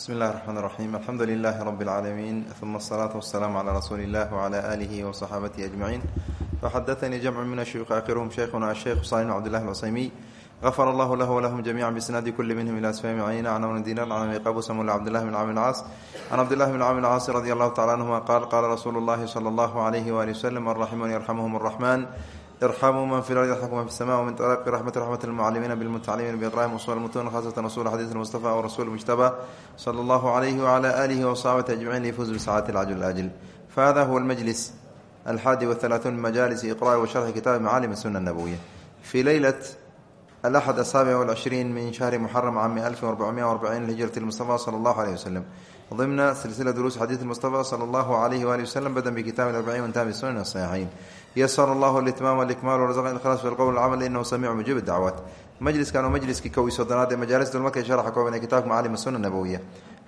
bsmi اllahi الرحmn الرaxيm alxamdu لlah rb العaalamiin ثuma الصlaaة والsلاam عlى rasuuli الlah وعlى آlih وصxaabatihi أجmaعiin faxadaثnii jamcu min الshuyuuخi akhirhm shaykhuna الsheykh husayn bn cbdالlah الcusaymiy غfr allah lah wlahum جamiعa bsnaadi kuli minhm ilى asfami cayna can amn dinar can abi qabusam ula cbdالlah bn cami اlcaas can cabdillahi bn cami اlcaas radi allahu tacala anهuma qaal qaala rasuulu اllahi slى اllah عlyh wali wslm alraximun yarxamhm الرaxman irxamuu man fi lard yarxamkum man fi sama wmin طlaqi raxmati raxmat lmucalimiina bilmutacalimiina biiqraa'im usul mutun khasatan rasul xadiis mustafa w rasul mujtaba sala allahu calayhi wcala aalihi wasaxbati ajmaciin lifuuz bisacaati alcajl ajl fahada huwa almajlis alxaadi wathalaathuun min majalisi iqra'i wa sharxi kitaabi macaalim suna nabowiya fii leylat alaxad asaabic walcishriin min shahri muxaram cami alfin arbacmiya arbacin lhijrati lmustafa sala allahu aleyh waslem ضمن سلسلة دروس حديث المصطفى صلى الله عليه وآله وسلم بدأ بكتاب الأربعين وانتهى بالسنن الصحيحين يسر الله الإتمام والإكمال ورزقنا الإخلاص في القول والعمل إنه سميع مجيب الدعوات مجلس كانوا مجلس كي كوي صدرات مجالس المكة شرح كوي كتاب معالم السنة النبوية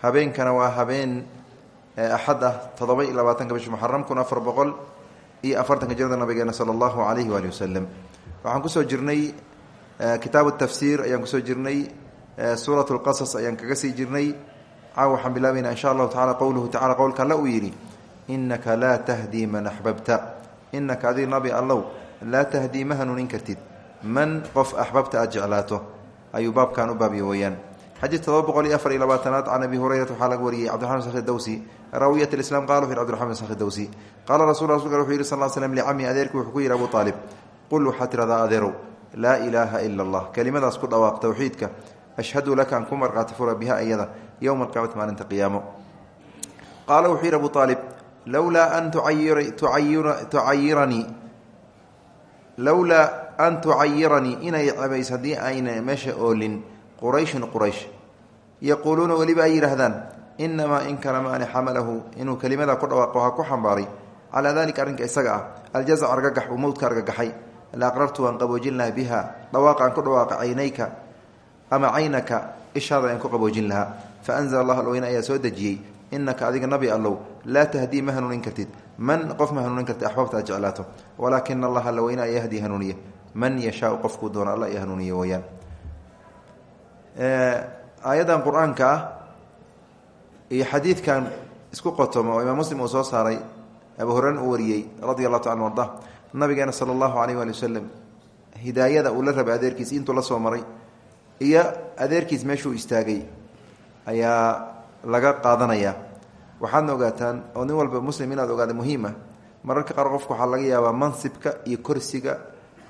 هبين كانوا هبين أحد تضبي إلى باتن كبش محرم كنا أفر بقول إي أفرتن كجرد النبي صلى الله عليه وآله وسلم وعن كسو جرني كتاب التفسير أيان كسو جرني سورة القصص أيان كقسي جرني caaw waxaan bilaabaynaa insha allahu tacala qowluhu tacala qowlka alla uu yidhi innaka laa tahdii man axbabta innaka adig nabi allow laa tahdii ma hanuunin kartid. Man qof axbabta aad jeclaato ayuu baabkan u baabiyo weeyaan. Xadiid todoba boqol iyo afar iyo labaatanaad can abi hurayrata waxaa laga wariyey cabdiraxman sakhi dawsi raawiyat islam qala wuxu yhi cbdiraxman sakhi dawsi qaala rasul rasulka wuxuu yihi sal l slm licami adeerkii wuxuu ku yidhi abu aalib qul waxaad tiradaa adeerow laa ilaaha ila allah kelimadaas ku dhawaaq towxiidka ashhadu laka an ku marqaati fura biha iyada yowma aalib lowlaa an tucayiranii lowlaa an tucayiranii inay cebays haddii ayna meesha oolin qurayshun quraysh yaquuluuna weliba ay yidhaahdaan inamaa in kana maani xamalahu inuu kelimada ku dhawaaqo ha ku xambaaray calaa dalika arrinka isaga ah aljazac argagax uu mowdka argagaxay la aqrartu waan qaboojin laha biha dhawaaqa ku dhawaaqa caynayka ama caynaka ishaada aan ku qaboojin lahaa faanzla allah alweyne ayaa soo dejiyey inaka adiga nabi allow laa tahdii ma hanuunin kartid. Man qof ma hanuunin kartid axbabta aad jeclaato. Walaakina allaha ayaa yahdii hanuuniye man yashaau qofkuu doono alla hanuuniye weyaan aayaddan qur'aanka ah iyo xadiidkan isku qotomo oo imaam muslim soo saaray abu horeran uu wariyey radi allahu taala arda nabigeena sala allahu aleyh waali wasalam hidaayada uu la rabay adeerkiis intuu la soo maray iyo adeerkiis meeshuu istaagay ayaa laga qaadanaya. Waxaadna ogaataan oo nin walba muslim inaad ogaada muhiima mararka qaar qofka waxaa laga yaabaa mansibka iyo korsiga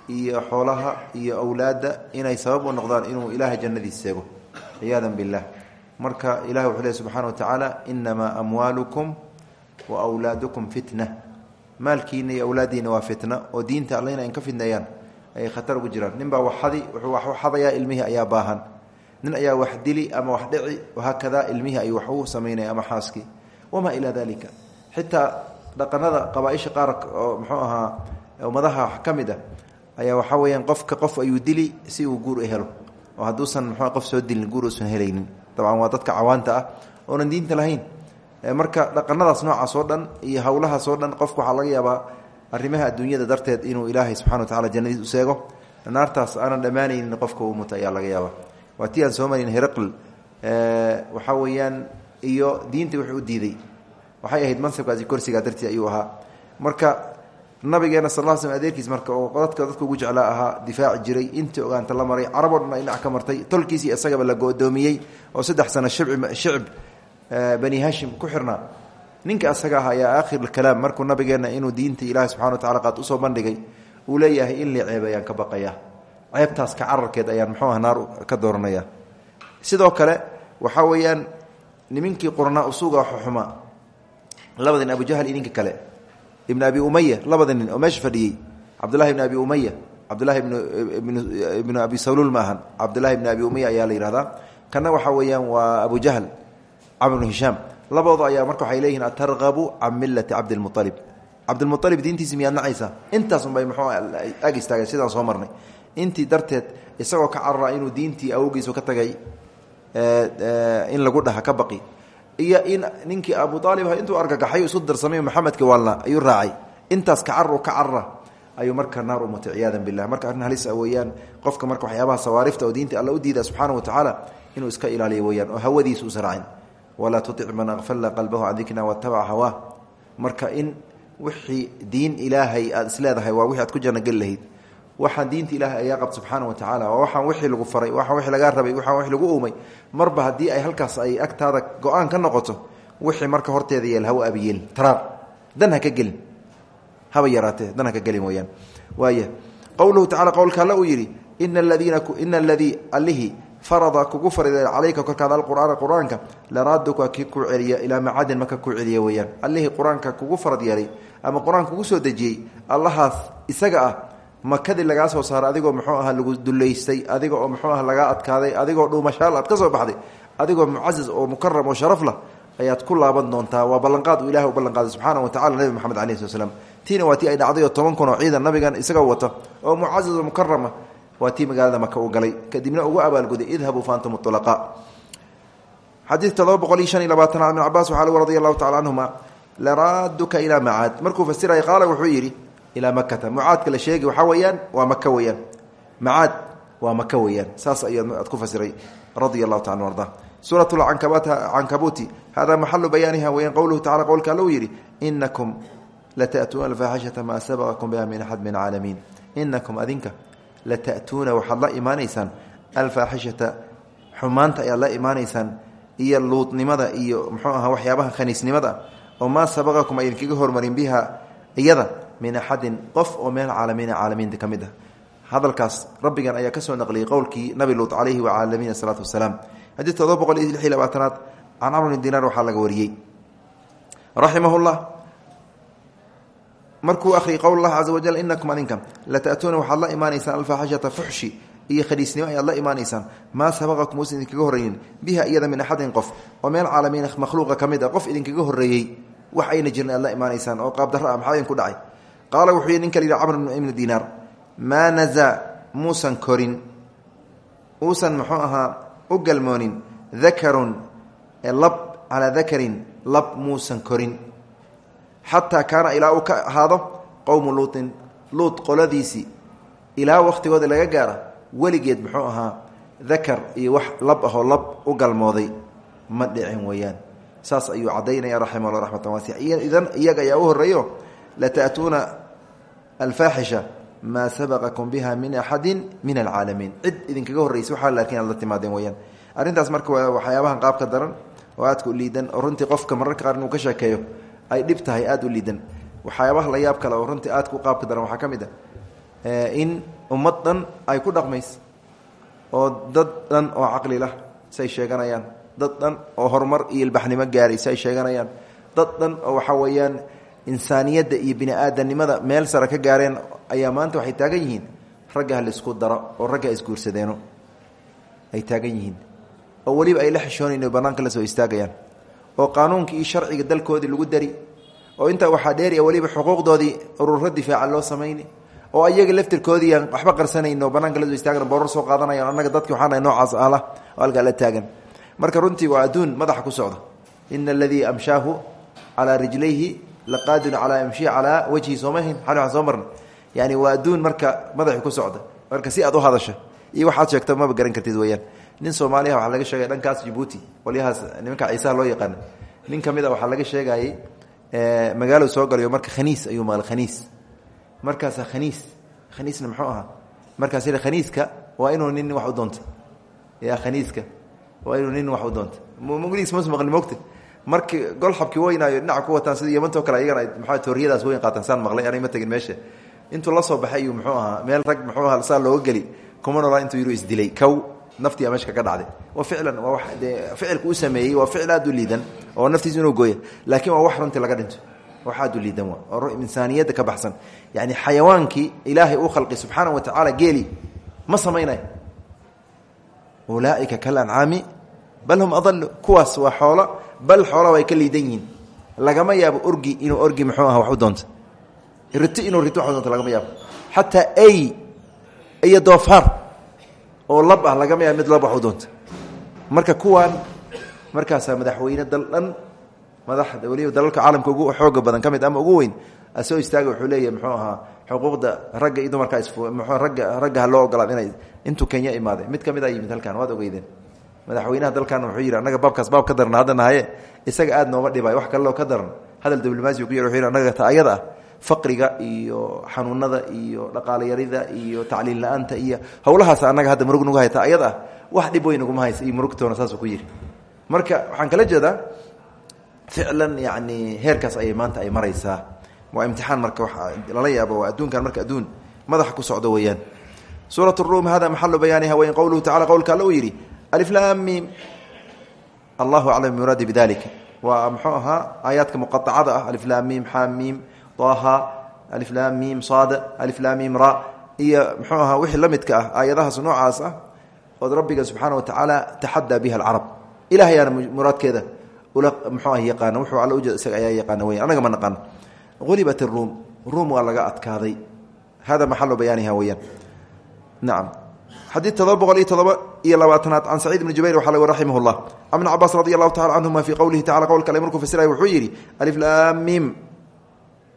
iyo xoolaha iyo awlaadda inay sabab u noqdaan inuu ilaahay jannadiis seego. Ciyaadan billaah. Marka ilahi wuxuu leey subxana wa tacaala inamaa amwaalukum wa wlaadukum fitna. Maalkiina iyo awlaaddiina waa fitna oo diinta alla ina ka fidneeyaan ayay khatar ugu jiraan. Nin baa waxadi wuxuu wax xadayaa ilmihii ayaa baahan nin ayaa wax dili ama wax dhici wahaakada ilmihii ayuu wax u samaynaya ama xaaskii wamaa ilaa dalika xitaa dhaqanada qabaaisha qaar oo muxuu ahaa ummadaha ah ayaa waxaa weyaan qofka qof ayuu dili si uu guur helo. Oo hadduusan mxu qof soo dilin guur uusan helaynin. Dabcan waa dadka cawaanta ah oonan diinta lahayn. Marka dhaqanadaas noocaas oo dhan iyo howlahaas oo dhan qofka waxaa laga yaabaa arrimaha adduunyada darteed inuu ilaahay subxana wa tacala jannadiis u seego. Naartaas aanan dhammaanaynin qofka uu muta laga yaaba waa tii aan soo marin heraql waxaa weeyaan iyo diinta wuxuu diiday. Waxay ahayd mansabkaasi korsigaa dartii ayuu ahaa. Marka nabigeena sal l slm adeerkiis marka oo dadka dadka ugu jeclaa ahaa difaaci jiray intii ogaanta la maray caraboo dhan ka martay tolkiisii isagaba la godoomiyey oo saddex sano shicib bani hashim ku xirnaa. Ninka asaga ah ayaa aakhir kalaam markuu nabigeena inuu diinta ilaahi subxana wa tacala qaad u soo bandhigay uu leeyahay in la ceeb ayaan ka baqaya ceebtaas ka cararkeed ayaan muxuu ah naar ka dooranaya sidoo kale waxaa weeyaan niminkii qurnaa usuuga xuxuma labada nin abujahl iyo ninka kale. Ibn abi umaya labada nin oo meesha fadhiyey. Cabdullahi ibn abi umaya cabdullahi ibnu abi saluul ma ahan. Cabdullahi ibn abi umaya ayaa la yihahdaa kana waxaa weeyaan waa abu jahl camr bnu hishaam labooda ayaa marka waxay leeyihiin atargabu can milati cabdilmualib cabdilmualib diintiisi miyaad nacaysa intaas unbay muxuu ag istaageen sidaan soo marnay intii darteed isagoo ka carara inuu diintii awgiisu ka tagay in lagu dhaha ka baqi. Iyo in ninkii abu aalib ah intuu argagaxay isu darsamay maxamedka waalna ayuu raacay. Intaas ka carar ka carara ayuu marka naar umutay ciyaadan bilah marka arrin halis a weeyaan qofka marka waxyaabaha sawaarifta oo diinta u diida subxaana wa tacaala inuu iska ilaaliyo weyaan oo hawadiisa usa raacin walaa man aqfalna qalbahu can dikrina watabaca hawaa marka in wixii diin ilaahay aad isleedahay waa wixi aad ku janageli lahayd waxaan diinta ilaahay ayaa qabta subxaana wa tacaala waa waxaan wixii lagu faray waxaan wixii lagaa rabay waxaan wixii lagu uumay. Marba haddii ay halkaas ay agtaada go'aan ka noqoto wixii marka horteeda yeel hawa abiyeel taraar. Dan ka gelin. Haba yaraatee dan ka gelin weyaan waaya qowluhu tacala qowlka alle uu yidhi ina aladiina ina aladii allihii farada kugu fariday calayka korkaada alqur'aana qur'aanka laraaduka ku celiya ilaa macadin maka ku celiya weyaan allihii qur'aanka kugu farad yeelay ama qur'aanka kugu soo dejiyey allahaas isaga ah makadii lagaa soo saaray adigoo muxuu aha lagu duleystay adiga oo muxuu ah adkaaday adigoo dhuumashaal aad ka soo baxday adigoo mucazaz oo mukaram oo sharaf lah ayaad ku laaban doontaa. Waa ballanqaad uu ilahi u ballanqaaday subxaana wa tacala nebi moxamed alayh sl slam tiina waa ay dhacday oo toban kun oo ciidan nabigan isagoo wata oo mucazaz oo mukarama waa tii magaalada maka uu galay. Kadibna ugu abaalguday idhabuu faantum ulaqaa xadiid todoba boqol iyo shan iyo labaatanaad ibn cabaas waxaa lagu radi allahu tacala canhuma laraaduka markuu fasiraya qaala wuxuu yidhi ilaa makata mucaadka la sheegi waxaa weeyaan waa maka weeyaan. Macaad waa maka weeyaan. Saas ayaad ku fasiray radia allahu taala arda. Suurat cankabuuti hada maxalu bayaaniha weyaan qowluhu tacala qowlka alla uu yidhi inakum lata'tuuna alfaaxishata maa sabaqakum biha min axad min caalamiin. Inakum adinka lata'tuuna waxaad la imaanaysaan alfaaxishata xumaanta ayaad la imaanaysaan iyo luudnimada iyo muxuu aha waxyaabaha khaniisnimada oo maa sabaqakum aydin kaga hormarin biha iyada min axadin qof oo meel caalamiina caalamiinta ka mid ah hadalkaas rabbigan ayaa ka soo naqliyey qowlkii nabi luut calayhi wacala nabiyina salaatu wasalaam xadiid todoba boqol iyo lix iyo labaatanaad can camr bn laga wariyey raximahullah markuu akhriyay qowl allah caza wajal inakum adinka lata'tuuna waxaad la imaanaysaan alfaaxishata fuxshi iyo khaliisnimo ayaad la imaanaysaan maa sabaqakum uusan idinkaga horreynin biha iyada min axadin qof oo meel caalamiina makhluuqa ka mid a qof idinkaga horreeyey wax ayna jirin aad la imaanaysaan ah maxaa idinku dhacay qaala wuxuu yidhi ninka la yidhi camr ibnu dinaar maa nazaa muusan korin uusan muxuu ahaa u galmoonin dakarun lab calaa dakarin lab muusan korin. Xataa kaana ilaa uu ka ahaado qowmu luutin luut qoladiisii ilaa wakhtigooda laga gaara weligeed muxuu ahaa dakar iyo wax lab ahoo lab u galmooday. Ma dhicin weeyaan. Saas ayuu caddaynaya raximah llah raxmatan waasica idan iyaga ayaa u horreeyo lata'tuuna alfaaxisha maa sabaqakum biha min axadin min alcaalamiin. Cid idinkaga horreysa waxaa laakiin aad la timaadeen weyaan arrintaas marka waa waxyaabahan qaabka daran oo aadka u liidan oo runtii qofka mararka qaar inuu ka sheekeeyo ay dhib tahay aada u liidan. Waxyaabaha la yaab kale oo runtii aadka u qaabka daran waxaa ka mid ah in ummad dhan ay ku dhaqmays oo dad dhan oo caqli lah sheeganayaan. Dad dhan oo horumar iyo ilbaxnimo gaaray say sheeganayaan. Dad oo weeyaan insaaniyadda iyo bini aadamnimada meel sare ka gaareen ayaa maanta waxay taagan yihiin. Ragga ha la isku daro oo ragga isguursadeeno ay taagan yihiin. Oo weliba ay la xishoonayn banaanka la soo istaagayaan. Oo qaanuunkii iyo sharciga dalkoodii lagu dari. Oo intaa waxaa dheeri weliba xuquuqdoodii ururo difaaca loo samayni oo ayaga laftirkoodii aan waxba qarsanayno banaanka la soo istaagana borar soo qaadanayan annaga dadki waxaana noocaas ahla oo halkaa la taagan. Marka runtii waa adduun madaxa ku socda. Ina aladii amshaahu calaa rijlayhi laqaadirun calaa yamshii calaa wajhi soomahin waxaan soo marna yani waa adduun marka madaxi ku socda marka si aad u hadasha iyo waxaad sheegta maba garan kartid weyaan nin soomaaliya waxaa laga sheegay dhankaas jabuuti qolyahaas nimanka ciisaha loo yaqaana nin ka mid a waxaa laga sheegayey magaalo soo galayo marka khaniis ayuu maqlay khaniis markaasa khaniis khaniisna muxuu ahaa markaas khaniiska waa inuu nin wax u doonta ya khaniiska waa inuu nin wax u doonta mglis mas maqli mogta markii golxabkii weynaayo dhinaca ku wataan sida yamantoo kale ayagana maxaa tooriyadaas weyn qaataan saan maqlay anay ma tegin meesha intuu la soo baxay ayuu muxuu ahaa meel rag muxuu ahaa saa looga geli. Kuma noolaa intuu yidhu isdilay kow. Naftii meesha kaga dhacday. Wa ficlan waa wax dee ficilka u sameeyey waa ficil aad u liidan oo naftiisa inuu gooya laakiin waa wax runtii laga dhinto. Wax aad u liidan waa oo insaaniyadda ka baxsan. Yani xayawaankii ilaahay uu khalqi subxaana wa tacaala geeli ma samaynay ulaaika kalancaami bal hum adalu kuwaas waa xoolo bal xoola way ka liidan yihiin. Lagama yaabo orgi inuu orgi muxuu aha wax u doonto riti inuu riti wax u doonto lagama yaabo. Xataa ay iyo doofaar oo lab ah lagama yaabo mid lab wax u doonto marka kuwaan markaasaa madaxweyne dal dhan madaxda weliba dalalka caalamka ugu xooga badan ka mid ama ugu weyn asoo istaaga wuxuu leeyahay muxuu ahaa xuquuqda ragga iyo dumarka is ragga ragga ha loo ogolaad inay intuu kenya imaaday. Mid ka mid a yimid halkan waad ogeydeen madaxweynaha dalkan wuxuu yidhi annaga baabkaas baab ka daran hadda nahaye isaga aad nooma dhibay wax kaleo ka daran hadal diblomaasi ku yih wuxuu yidhi annaga ta ayada ah faqriga iyo xanuunada iyo dhaqaalayarida iyo tacliin la'aanta iyo howlahaas annaga hadda murug nagu hayta ayada ah wax dhib weyn naguma haysa. Iyo murugtoona saasuu ku yidhi. Marka waxaan kala jeedaa ficlan yani heerkaas ayay maanta ay maraysaa. Waa imtixaan marka lala yaabo waa adduunkan marka adduun madaxa ku socdo weeyaan. Suurat ruum hada maxalu bayaaniha weyn qowluhu tacala qowlka alla uu yidhi aliflaamiim allahu aclam bimuraadi bidalika waa muxuu ahaa aayaadka muqaacada ah. Aliflaamiim xaamiim aha aliflaamiim saad aliflaamiim ra. Iyo muxuu ahaa wixii la midka ah aayadahaas noocaas ah ood rabbiga subxaana wa tacaala taxadaa biha alcarab. Ilah ayaana muraadkeeda ula muxuu ah yaqaana wuxuu alla ujeeda isaga ayaa yaqaana weyan anaga ma naqaan ulibat ruum ruum waa laga adkaaday. Hada maxalu bayaaniha weyaan nacam xadii todoba boqol iyo todoba iyo labaatanaad can saciid bni jubayr waxaa lagu raximah llah an bn cabaas radi allahu tacala canhuma fii qowlihi tacala qowlka ale markuu fasiraya wuxuu yidhi aliflaamiim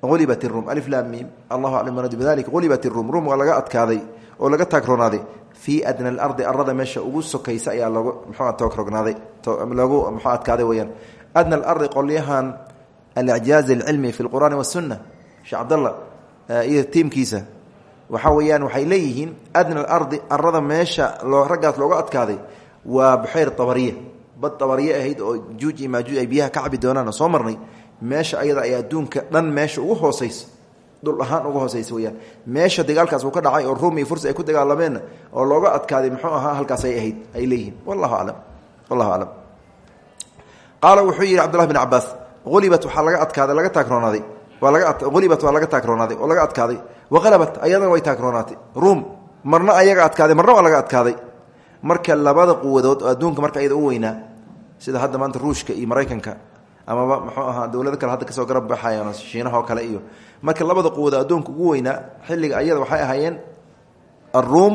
ulibat rum aliflaamiim allahu aclam muradu bidalik ulibat rum ruum waa laga adkaaday oo laga taagroonaaday fii adna alardi arada meesha ugu sokaysa ayaa logu mxua toogrognaaday loogu mxu adkaaday weyaan adna alardi qolyahan alicjaaz alcilmi fi lqur'aani wasunna sheekh cabdalla iyo tiimkiisa waxaa weeyaan waxay leeyihiin adna alardi arada meesha loo raggaas looga adkaaday waa buxayr tabariya bad tabariye ahayd oo juuj iyo ay biyaha ka cabi doonaan oo soo marnay. Meesha ayada ay adduunka dhan meesha ugu hooseysa dhul ahaan uga hooseysa weyaan meesha dagaalkaas uu ka dhacay oo ruum iyo furs ay ku dagaalameenna oo looga adkaaday muxuu ahaa halkaas ay ahayd ay leeyihiin. Wallahu aclam wallahu aclam qaala wuxuu yidhi cabdullahi bin cabaas ulibat waxaa laga adkaaday laga taagroonaaday laga ulibat waa laga taagroonaaday oo laga adkaaday. Waqalabat ayadana way taagroonaatay. Ruum marna ayaga adkaaday marna waa laga adkaaday. Marka labada quwadood oo adduunka marka ayada u weynaa sida hadda maanta ruushka iyo maraykanka amaba muxuu ahaa dowlado kale hadda ka soo garab baxayaan shiinaha oo kale iyo. Marka labada quwado adduunka ugu weynaa xilliga ayada waxay ahaayeen aruum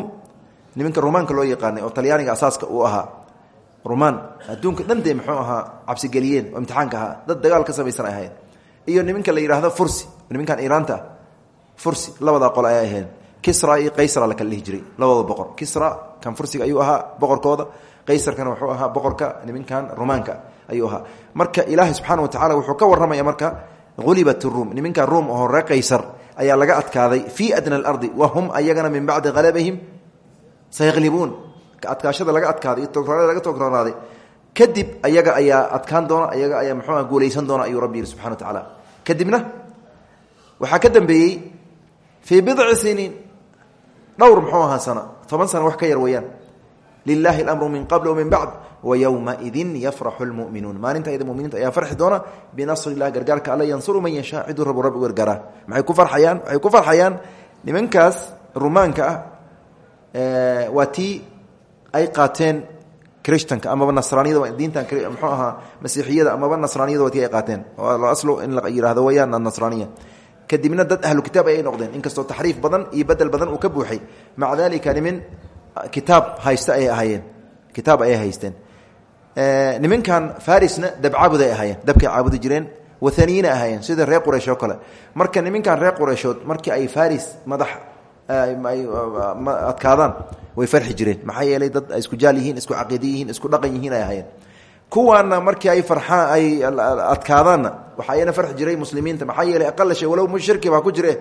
nimanka rumaanka loo yaqaanay oo talyaaniga asaaska uu ahaa. Rumaan adduunka dhan dee muxuu ahaa cabsigeliyeen oo imtixaanka ahaa. Dad dagaal ka samaysan ay ahayen iyo nimanka la yidhaahdo fursi. Nimankan iiraanta. Fursi. Labadaa qol ay ahayn. Kisra iyo qaysra la kala dhihi jiray boqor kisra kan fursiga ayuu ahaa boqorkooda. Qaysarkana wuxuu ahaa boqorka nimankan rumaanka ayuu ahaa. Marka ilaahay subxaana watacala wuxuu ka warramaya marka ulibat ruum. Nimankan ruum oo ree qaysar ayaa laga adkaaday fii adna alardi wa hum ayagana min bacdi halabihim sayaqlibuun. Adkaashada laga adkaaday iyo laga togroonaday kadib ayaga ayaa adkaan doona ayaga ayaa muxuua guulaysan doona ayuu rabbi yihi wa tacaala kadibna waxaa ka dambeeyey fii bidci siniin dhowr muxuu ahaa sano toban sano wax ka yar weeyaan. Lilahi اlamru min qabl wmin bacd wywmaidin yafraxu lmuminuun maalinta ayada muminiinta ayaa farxi doona binasri ilah gargaarka alle yansuru man yashaa ciduu rabu rabbi u gargaaraa ku farxayaan? Waxay ku farxayaan? Nimankaas rumaanka ah waa tii ay qaateen christanka amaba nasraaniyada diintan mxuu ahaa masiixiyada amaba nasraaniyada waa tii ay qaateen. Aslu in la yihahdo weyaan anasraaniya kadibna dad ahlu kitaab ayay noqdeen. Inkastoo taxriif badan iyo bedel badan uu ka buuxay maca dalika nimin kitaab haysta ayay ahaayeen. Kitaab ayay haysteen. Nimankan farisna dab caabud ay ahaayeen. Dabkay caabudi jireen wathaniyiina ahaayeen. Sida reer quraysh oo kale. Marka nimankan reer qurayshood markii ay faris madax adkaadaan way farxi jireen. Maxaa yeelay dad isku jaal yihiin isku caqiida yihiin isku dhaqan yihiin ay ahaayeen. Kuwaana markii ay farxaan ay adkaadaanna waxaa iyana farxi jiray muslimiinta. Maxaa yeelay aqala shay walow mushirki baa ku jire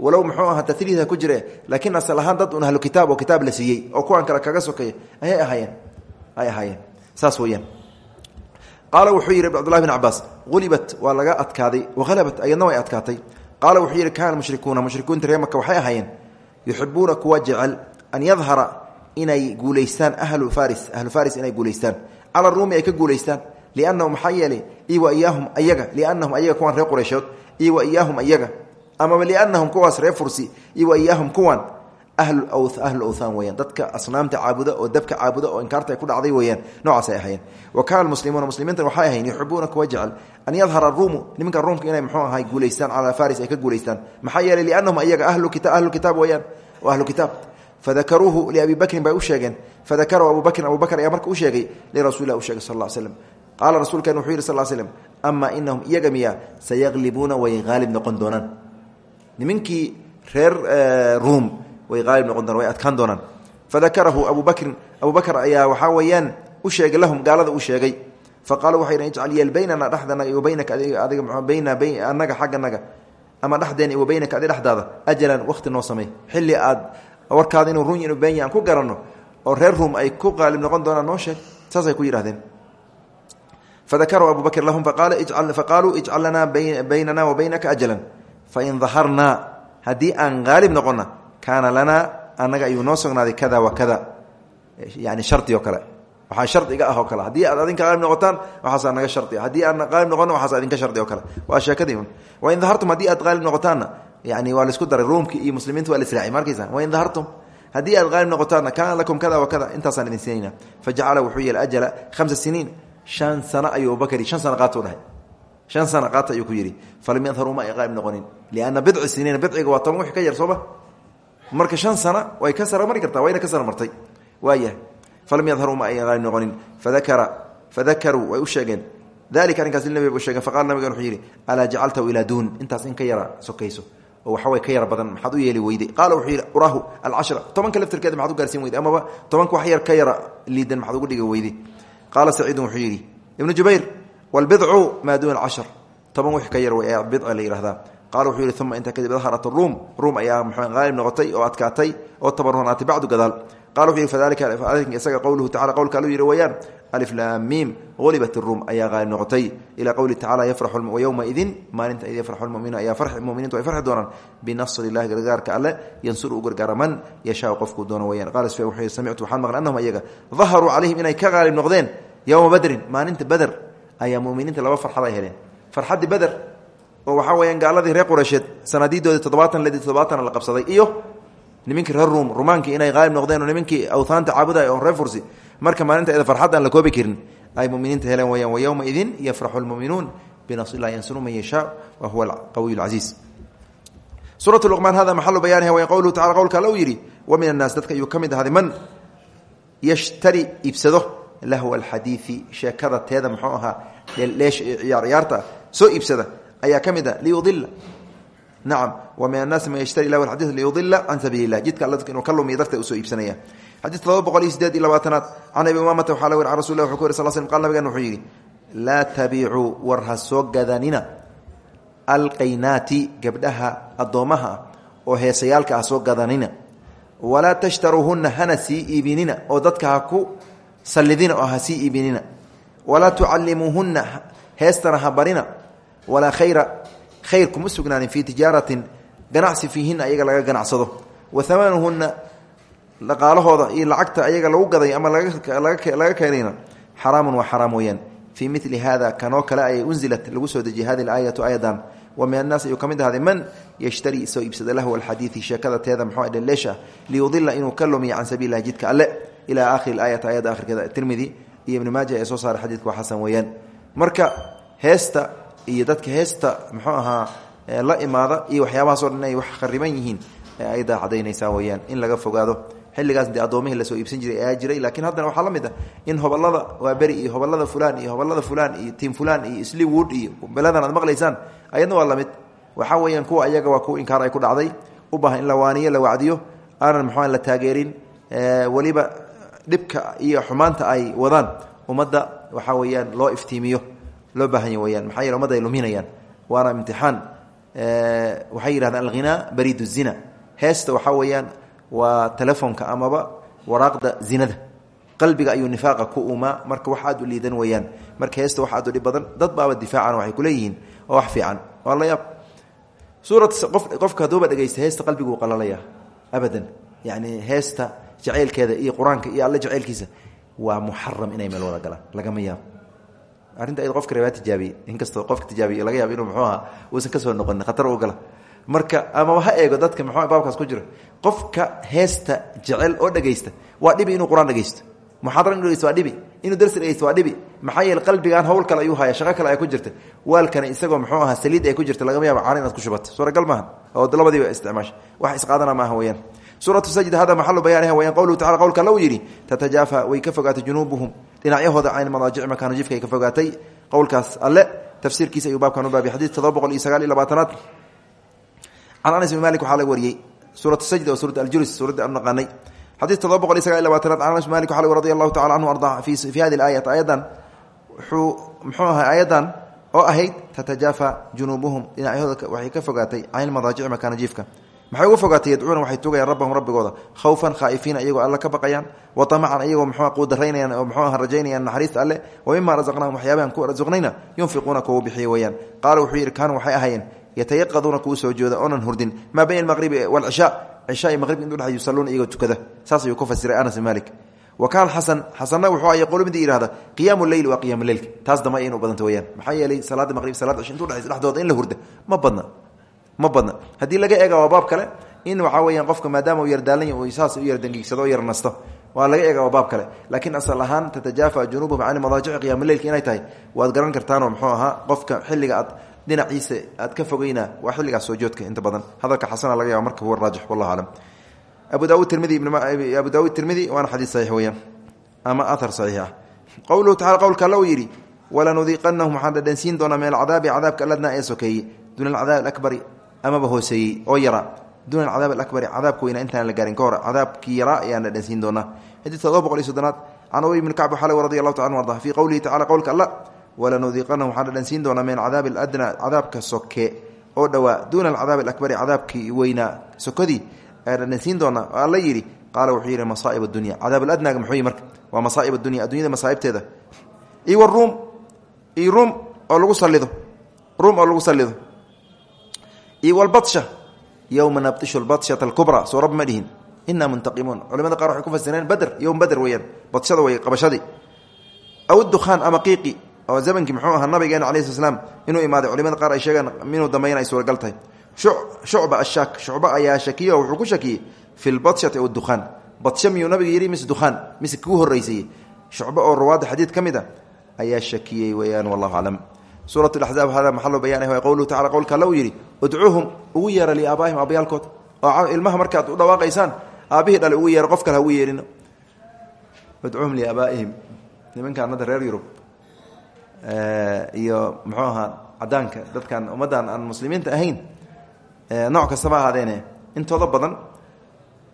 walow muxuu aha taliida ku jire laakiin asal ahaan dad un ahlu kitaab oo kitaab la siiyey oo kuwan kale kaga sokeeya ayay ahaayeen ay ahaayeen. Saas weyaan qaala wuxuu yidhi cbdullahi bin cabaas ulibat waa laga adkaaday wahalabat ayadna way adkaatay. Qaala wuxuu yidhi kaana mushrikuuna mushrikuunta ree maka waxay ahaayeen yuxibuuna kuwa jecel an yadhara inay guulaystaan ahlu faris ahlu faris inay guulaystaan. Cala ruumi ay ka guulaystaan liannahum maxaa yeelay io wa iyaahum ayaga liannahum ayaga kuwan reer qurayshood iyo wa iyaahum ayaga. Amaba liannahum kuwaas reer fursi iyaahum kuwan ahlu awthaan weyaan dadka asnaamta caabuda oo dabka caabuda oo inkaarta ay ku dhacday weyaan noocaasay ahaayeen. Wa kaana muslimuuna muslimiinta waxay ahayn yuxibuuna kuwa jecel an yadhara ruumu nimanka ruumka inay mxuu ahay guulaystaan calaa faris ay ka guulaystaan maxaa yeelay liannahum ayaga ahlu kitaab weyaan oo ahlu kitaab. Fadakaruuhu liabi bakrin bay u sheegeen. Fadakarahu abu bakrin abu bakr ayaa marka u sheegay lirasulilah u sheegay sal l slm qaala rasuulkeen wuxuu yidhi sal slm amaa inahum iyaga miya sayaqlibuuna way haalib noqon doonaan. Nimankii reer ruum way aalib noqon doonaan way adkaan doonaan. Fadakarahu abu bakrin abu bakr ayaa waxaa weeyaan u sheegay lahum gaalada u sheegay. Fa qaaluu waxay ijcal yeel baynana dhexdanaga iyo baynaka adiga bayna anaga xagganaga ama dhexdeena iyo baynaka adi dhexdaada. Ajalan wakhti noo samey xilli aad warkaada inuu run inuu aan ku garanno oo reer ruum ay ku qaalib noqon doonaan noo sheeg. Saasay ku yidhahdeen fadakaruu abu bakr lahum faqaaluu ijcal lanaa baynana wa baynaka ajalan. Fain daharnaa haddii aan qaalib noqonna kaana lanaa annaga ayuu noo sugnaaday kada wa kada. Yani shardi oo kale. Waxaa shardiga ah oo kale. Haddii aad adinka qaalib noqotaan waxaasa naga shardi haddii aan qaalib noqono waxaas idinka shardi oo kale. Waa sheekadii wain dahartum haddii aad qaalib noqotaanna yani waa la isku daray ruumki iyo muslimiinta waa la israaci markaysa wain dahartum haddii aad qaalib noqotaanna kaana lakum kada wa kada. Intaasaan idin siinayna. Fajacala wuxuu yeelay ajala khamsa siniin. Shan sano ayuu abubakri shan sano qaata u dhahay. Shan sano qaata ayuu ku yidhi. Falam yadharuu ma ay qaalib noqonin. Lianna bidci siniina bidciga waa toban wix ka yar sooma marka shan sano way ka sara mari kartaa wayna ka sara martay. Waayahay falam yadharuu ma ay qaalib noqonin. Fadakara fadakaruu way u sheegeen. Dalika arrinkaas nabiga u sheegeen faqala nabigan wuxuu yidhi alaa jacaltahu ilaa duun. Intaas in ka yara sokayso. Oo waxaway ka yara badan maxaad u yeeli weyday. Qaala wuxuu yidhi uraahu alcashra. Tobanka laftirkeeda maxaad u gaarsiin weyday amaba tobanka wax yar ka yara liidan maxaad ugu dhigi weyday. Qaala saciidun wuxuu yidhi ibnu jubayr wlbidcu maa duuna cashar toban wix ka yar w bidc la yihahdaa qala wuxuu yihi uma intaa kadib daharat ruum ruum ayaa mxu qaalib noqotay oo adkaatay oo tabarunaatay bacdu gadaal qala wuxu yihi fadalika isaga qowluhu tacala qowlka aluu yihi wayaan aliflaamiim ulibat ruum ayaa qaalib noqotay ilaa qowlihi tacala yafraxu yowmaidin maalinta id yafraxu lmuminiin ayaa muminiintu ay farxi doonaan binasri illahi gargaarka alle yansuru u gargaara man yashaau qofkuu doono sufyan wuxuu yihi samictu annahum ayaga daharuu calayhim inay ka qaalib noqdeen yowma badrin maalinta beder ayaa muminiinta laba farxad ay heleen farxaddii beder oo waxaa weyaan gaaladii reer qureysheed sanadiidoodii toddobaatan ledi toddobaatana la qabsaday iyo nimankii reer ruum rumaankii inay qaalib noqdeen oo nimankii awhaanta caabuday oo reer fursi marka maalinta eda farxad aan la koobi karin ay muminiinta heleen weyaan wa yowma idin yafraxu lmuminuun binasrilah yansuru man yashaa wa huwa alqawiy lcasiiz suuratu luqmaan hada maxalu bayaaniha wayan qowluhu tacala qowlka alla uu yidhi wa min annaas dadka ayuu ka mid ahaaday man yashtari iibsado lahw alxadiii sheekada teeda muxuu ahaa ciyaarta soo iibsada ayaa ka mid a liyudila nacam wa min annaasi man yashtari lahu alxadii liyudila can sabiili lah jidka alla inuu ka lumiyo darteed u soo iibsanaya. Xadiidka todoba boqol iyo sideed iyo labaatanaad can abi umaamata waxaa la weri can rasul lah wuxuu ku yiri sal slm qal nabigan wuxuu yidhi laa tabiicuu war ha soo gadanina. Alqaynaati gabdhaha addoommaha ah oo heesayaalka ha soo gadanina. Walaa tashtaruuhunna hana sii iibinina. Oo dadka ha ku sallidina oo walaa tucallimuuhunna heestana ha barina walaa khayra khayr kuma sugnaanin fii tijaaratin ganacsi fiihinna ayaga laga ganacsado. Wa hamaanuhunna dhaqaalahooda iyo lacagta ayaga lagu gaday ama laga keenayna xaraamun waa xaraam weeyaan. Fii mili hada kanoo kale ayay unzilat lagu soo dejiyay hadi aayatu ayadan wa min annaas ayuu ka mid ahaaday man yashtari soo iibsada lahu alxadiidi sheekada teeda muxuu dheleesha liyudila inuu ka lumiya can sabiililah jidka alle. Ilaa akhiri aayat ayadda akhirkeeda tirmidi iyo ibni marka heesta iyo dadka heesta muxuu ahaa la imaada iyo waxyaabahaasoo dhan inay wax khariban yihiin ayaddaa cadaynaysaa weyaan in laga fogaado. Xilligaas dee addoomihii la soo iibsan jiray ayaa jiray laakiin haddana waxaa la mid ah in hobalada waa beri iyo hobalada fulaan iyo hobalada fulaan iyo tiim fulaan iyo sliwood iyo beladan aad maqlaysaan ayadna waa la mid waxaa weeyaan kuwa ayaga waa kuwa inkaar ay ku dhacday u baahan in la waaniyo la wacdiyo aanan muxua la taageerin weliba dhibka iyo xumaanta ay wadaan ummadda waxaa weeyaan loo iftiimiyo loo baahanya weyaan maxaa yeele ummadda ay luminayaan. Waana imtixaan waxay yidhahdaan alghinaa bariid zina. Heesta waxaa weeyaan waa telefoonka amaba waraaqda zinada. Qalbiga ayuu nifaaqa ku umaa marka wax aad u liidan weeyaan. Marka heesta wax aad u dhib badan dad baaba difaacan waxay kuleeyihiin oo wax fiican. Waa la yaab. Suurad qofka hadduuba dhegeysta heesta qalbiguu qalalaya abadan. Yani heesta jacaylkeeda iyo qur'aanka iyo alle jacaylkiisa waa muxaram inay meel wada galaan lagama yaabo arrinta ayad qofka rabaa tijaabiye inkastoo qofka tijaabiye laga yaabo inuu muxuu ahaa uusan ka soo noqonin khatar u gala. Marka amaba ha eego dadka muxuu baabkaas ku jira. Qofka heesta jecel oo dhegeysta waa dhibi inuu qur'aan dhegeysto muxaadara inu dhegeysto waa dhibi. Inuu darsi dhegeysto dhibi. Maxaa yeele qalbigaan hawl kale ayuu haya shaqo kale ay ku jirta. Waalkana isagoo muxuu ahaa saliid ay ku jirta lagama yaabo caana ku shubato. Suuragal maaha oo labadiiba isticmaasha. Wax isqaadana maaha weyaan suuratu sajda hada maxalu bayaaniha wayaan qowluhu tacala qowlka uu yidhi tatajaafa way ka fogaatay junuubuhum. Dhinacyahooda can madaajici makaano jifka ay ka fogaatay. Qowlkaas alle tafsiirkiisa ayuu baabkan u baabiy xadiid todoba boqol iyo sagaal iyo labaatanaad. Can anas bin malik waxaa laga wariyey suuratu sajda oo suurat aljurs suuradda aanu naqaanay xadiis todoba boqol iyo sagaal iyo labaatanaad can anas malik xalw radi allahu tacala canhu arda fi hadi aayat ayadan wuxuu muxuu ahay ayadan oo ahayd tatajaafa junuubuhum dhinacyahooda waxay ka fogaatay can ilmadaajici makaana jiifka maxay uga fogaatay yadcuuna waxay tugayaan rabbahum rabbigooda? Khawfan khaa'ifiina iyagoo alle ka baqayaan. Wa tamacan iyagoo mxua quudaraynayaan oo mxuu aha rajaynayaan naxariista alle. Wa mima rasaqnahum waxyaabahan ku rasuqnayna yunfiquuna kuwa bixiya weeyaan. Qaala wuxuu yidhi kaanuu waxay ahaayeen yatayaqaduuna kuwa soo jooda oonan hurdin. Maa bayna almaqribi walcishaa cishaa iyo maqrib intu dhex yusalluuna iyagoo tukada. Saas ayuu ku fasiray anas malik wa kaana xasan xasanna wuxuu ay qolu midii yihahda qiyaamu leyl waa qiyaam leylka taas dama inu badanta weyaan maxaa yeelay salaada maqrib salad cish intu dhexdooda in la hurda ma badna ma badna. Haddii laga eega waa kale in waxaa weyaan qofka maadaama yardaalan saas u yardangiigsado yar nasto waa laga eega waa kale. Laakiin asal ahaan tatajaafa junuubuhum can madaajici qiyaama leylka inay tahay waad garan kartaanoo muxuu ahaa qofka xilliga aad dhinaciisa aad ka fogeyna waa xilligaas soo inta badan. Hadalka xasana laga yaaba marka huwa raajix wallahu aclam abu daawud tirmidi abu daawud tirmidi waana xadiis saxiix weyaan ama ahar saxiix ah qowluhu tacala qowlka alla uu yidhi walanudiiqanahum waxaan dhadhansiin doonaa min alcadaabi cadaabka aladnaa ee sokeeyey duuna alcadaab alakbari amaba hooseeyey oo yara. Duuna alcadaab alakbari cadaabka weyna intaan la gaarin ka hor cadaabkii yaraa ayaan dhadhansiin doonaa xadiidka todoba boqol iyo soddonaad can ubay bni kacb xalew radi allahu taala arda fii qowlihi tacala qowlka alla walanudiiqanahum waxaan dhadhansiin doonaa min alcadaabi aladnaa cadaabka soke oo dhowaa duuna alcadaabi alakbari cadaabkii weynaa sokodii ayaa dhadhansiin doonaa oo alla yidhi qaala wuxuu yidhi masaaib adunya cadaab aladnaaga muxuu yihi marka waa masaaib adunya addunyada masaaibteeda. Iyo waruum iyo ruum oo lagu salido ruum oo lagu salido iyo walbadsha yowma nabtishu lbatshata alkubra soo rab ma dhihin. Inaa muntaqimuun. Culimada qaar waxay ku fasireen beder yowm beder weeyaan. Badshada wey qabashadii. Aw dukhaan ama qiiqi oo zamankii muxuu ahaa nabigeena calayi sl slam inuu imaaday. Culimada qaar ay sheegaan inuu dambayna ay suuragal tahay. Shucba ashaak. Shucba ayaa shakiye oo wuxuu ku shakiyey fi lbatshati aw dukhaan. Badsha miyuu nabiga yidhi mise dukhaan mise kuu horreysayey shucba oo rawaadda xadiid ka mid a ayaa shakiyey weeyaan wallahu aclam suurat laxzaab hada maxalo bayaanah waa qowluhu tacala qowlka alla uu yidhi udcuuhum ugu yeera liaabaahim aabbayaalkood oo ilmaha markaad u dhawaaqaysaan aabbihii dhale ugu yeera qof kale ha ugu yeerino. Udcuuhum liaabaa'ihim nimankaan hadda reer yurub iyo muxuu ahaa cadaanka dadkan ummaddan aan muslimiinta ahayn nooc kastaba ahaadeene intooda badan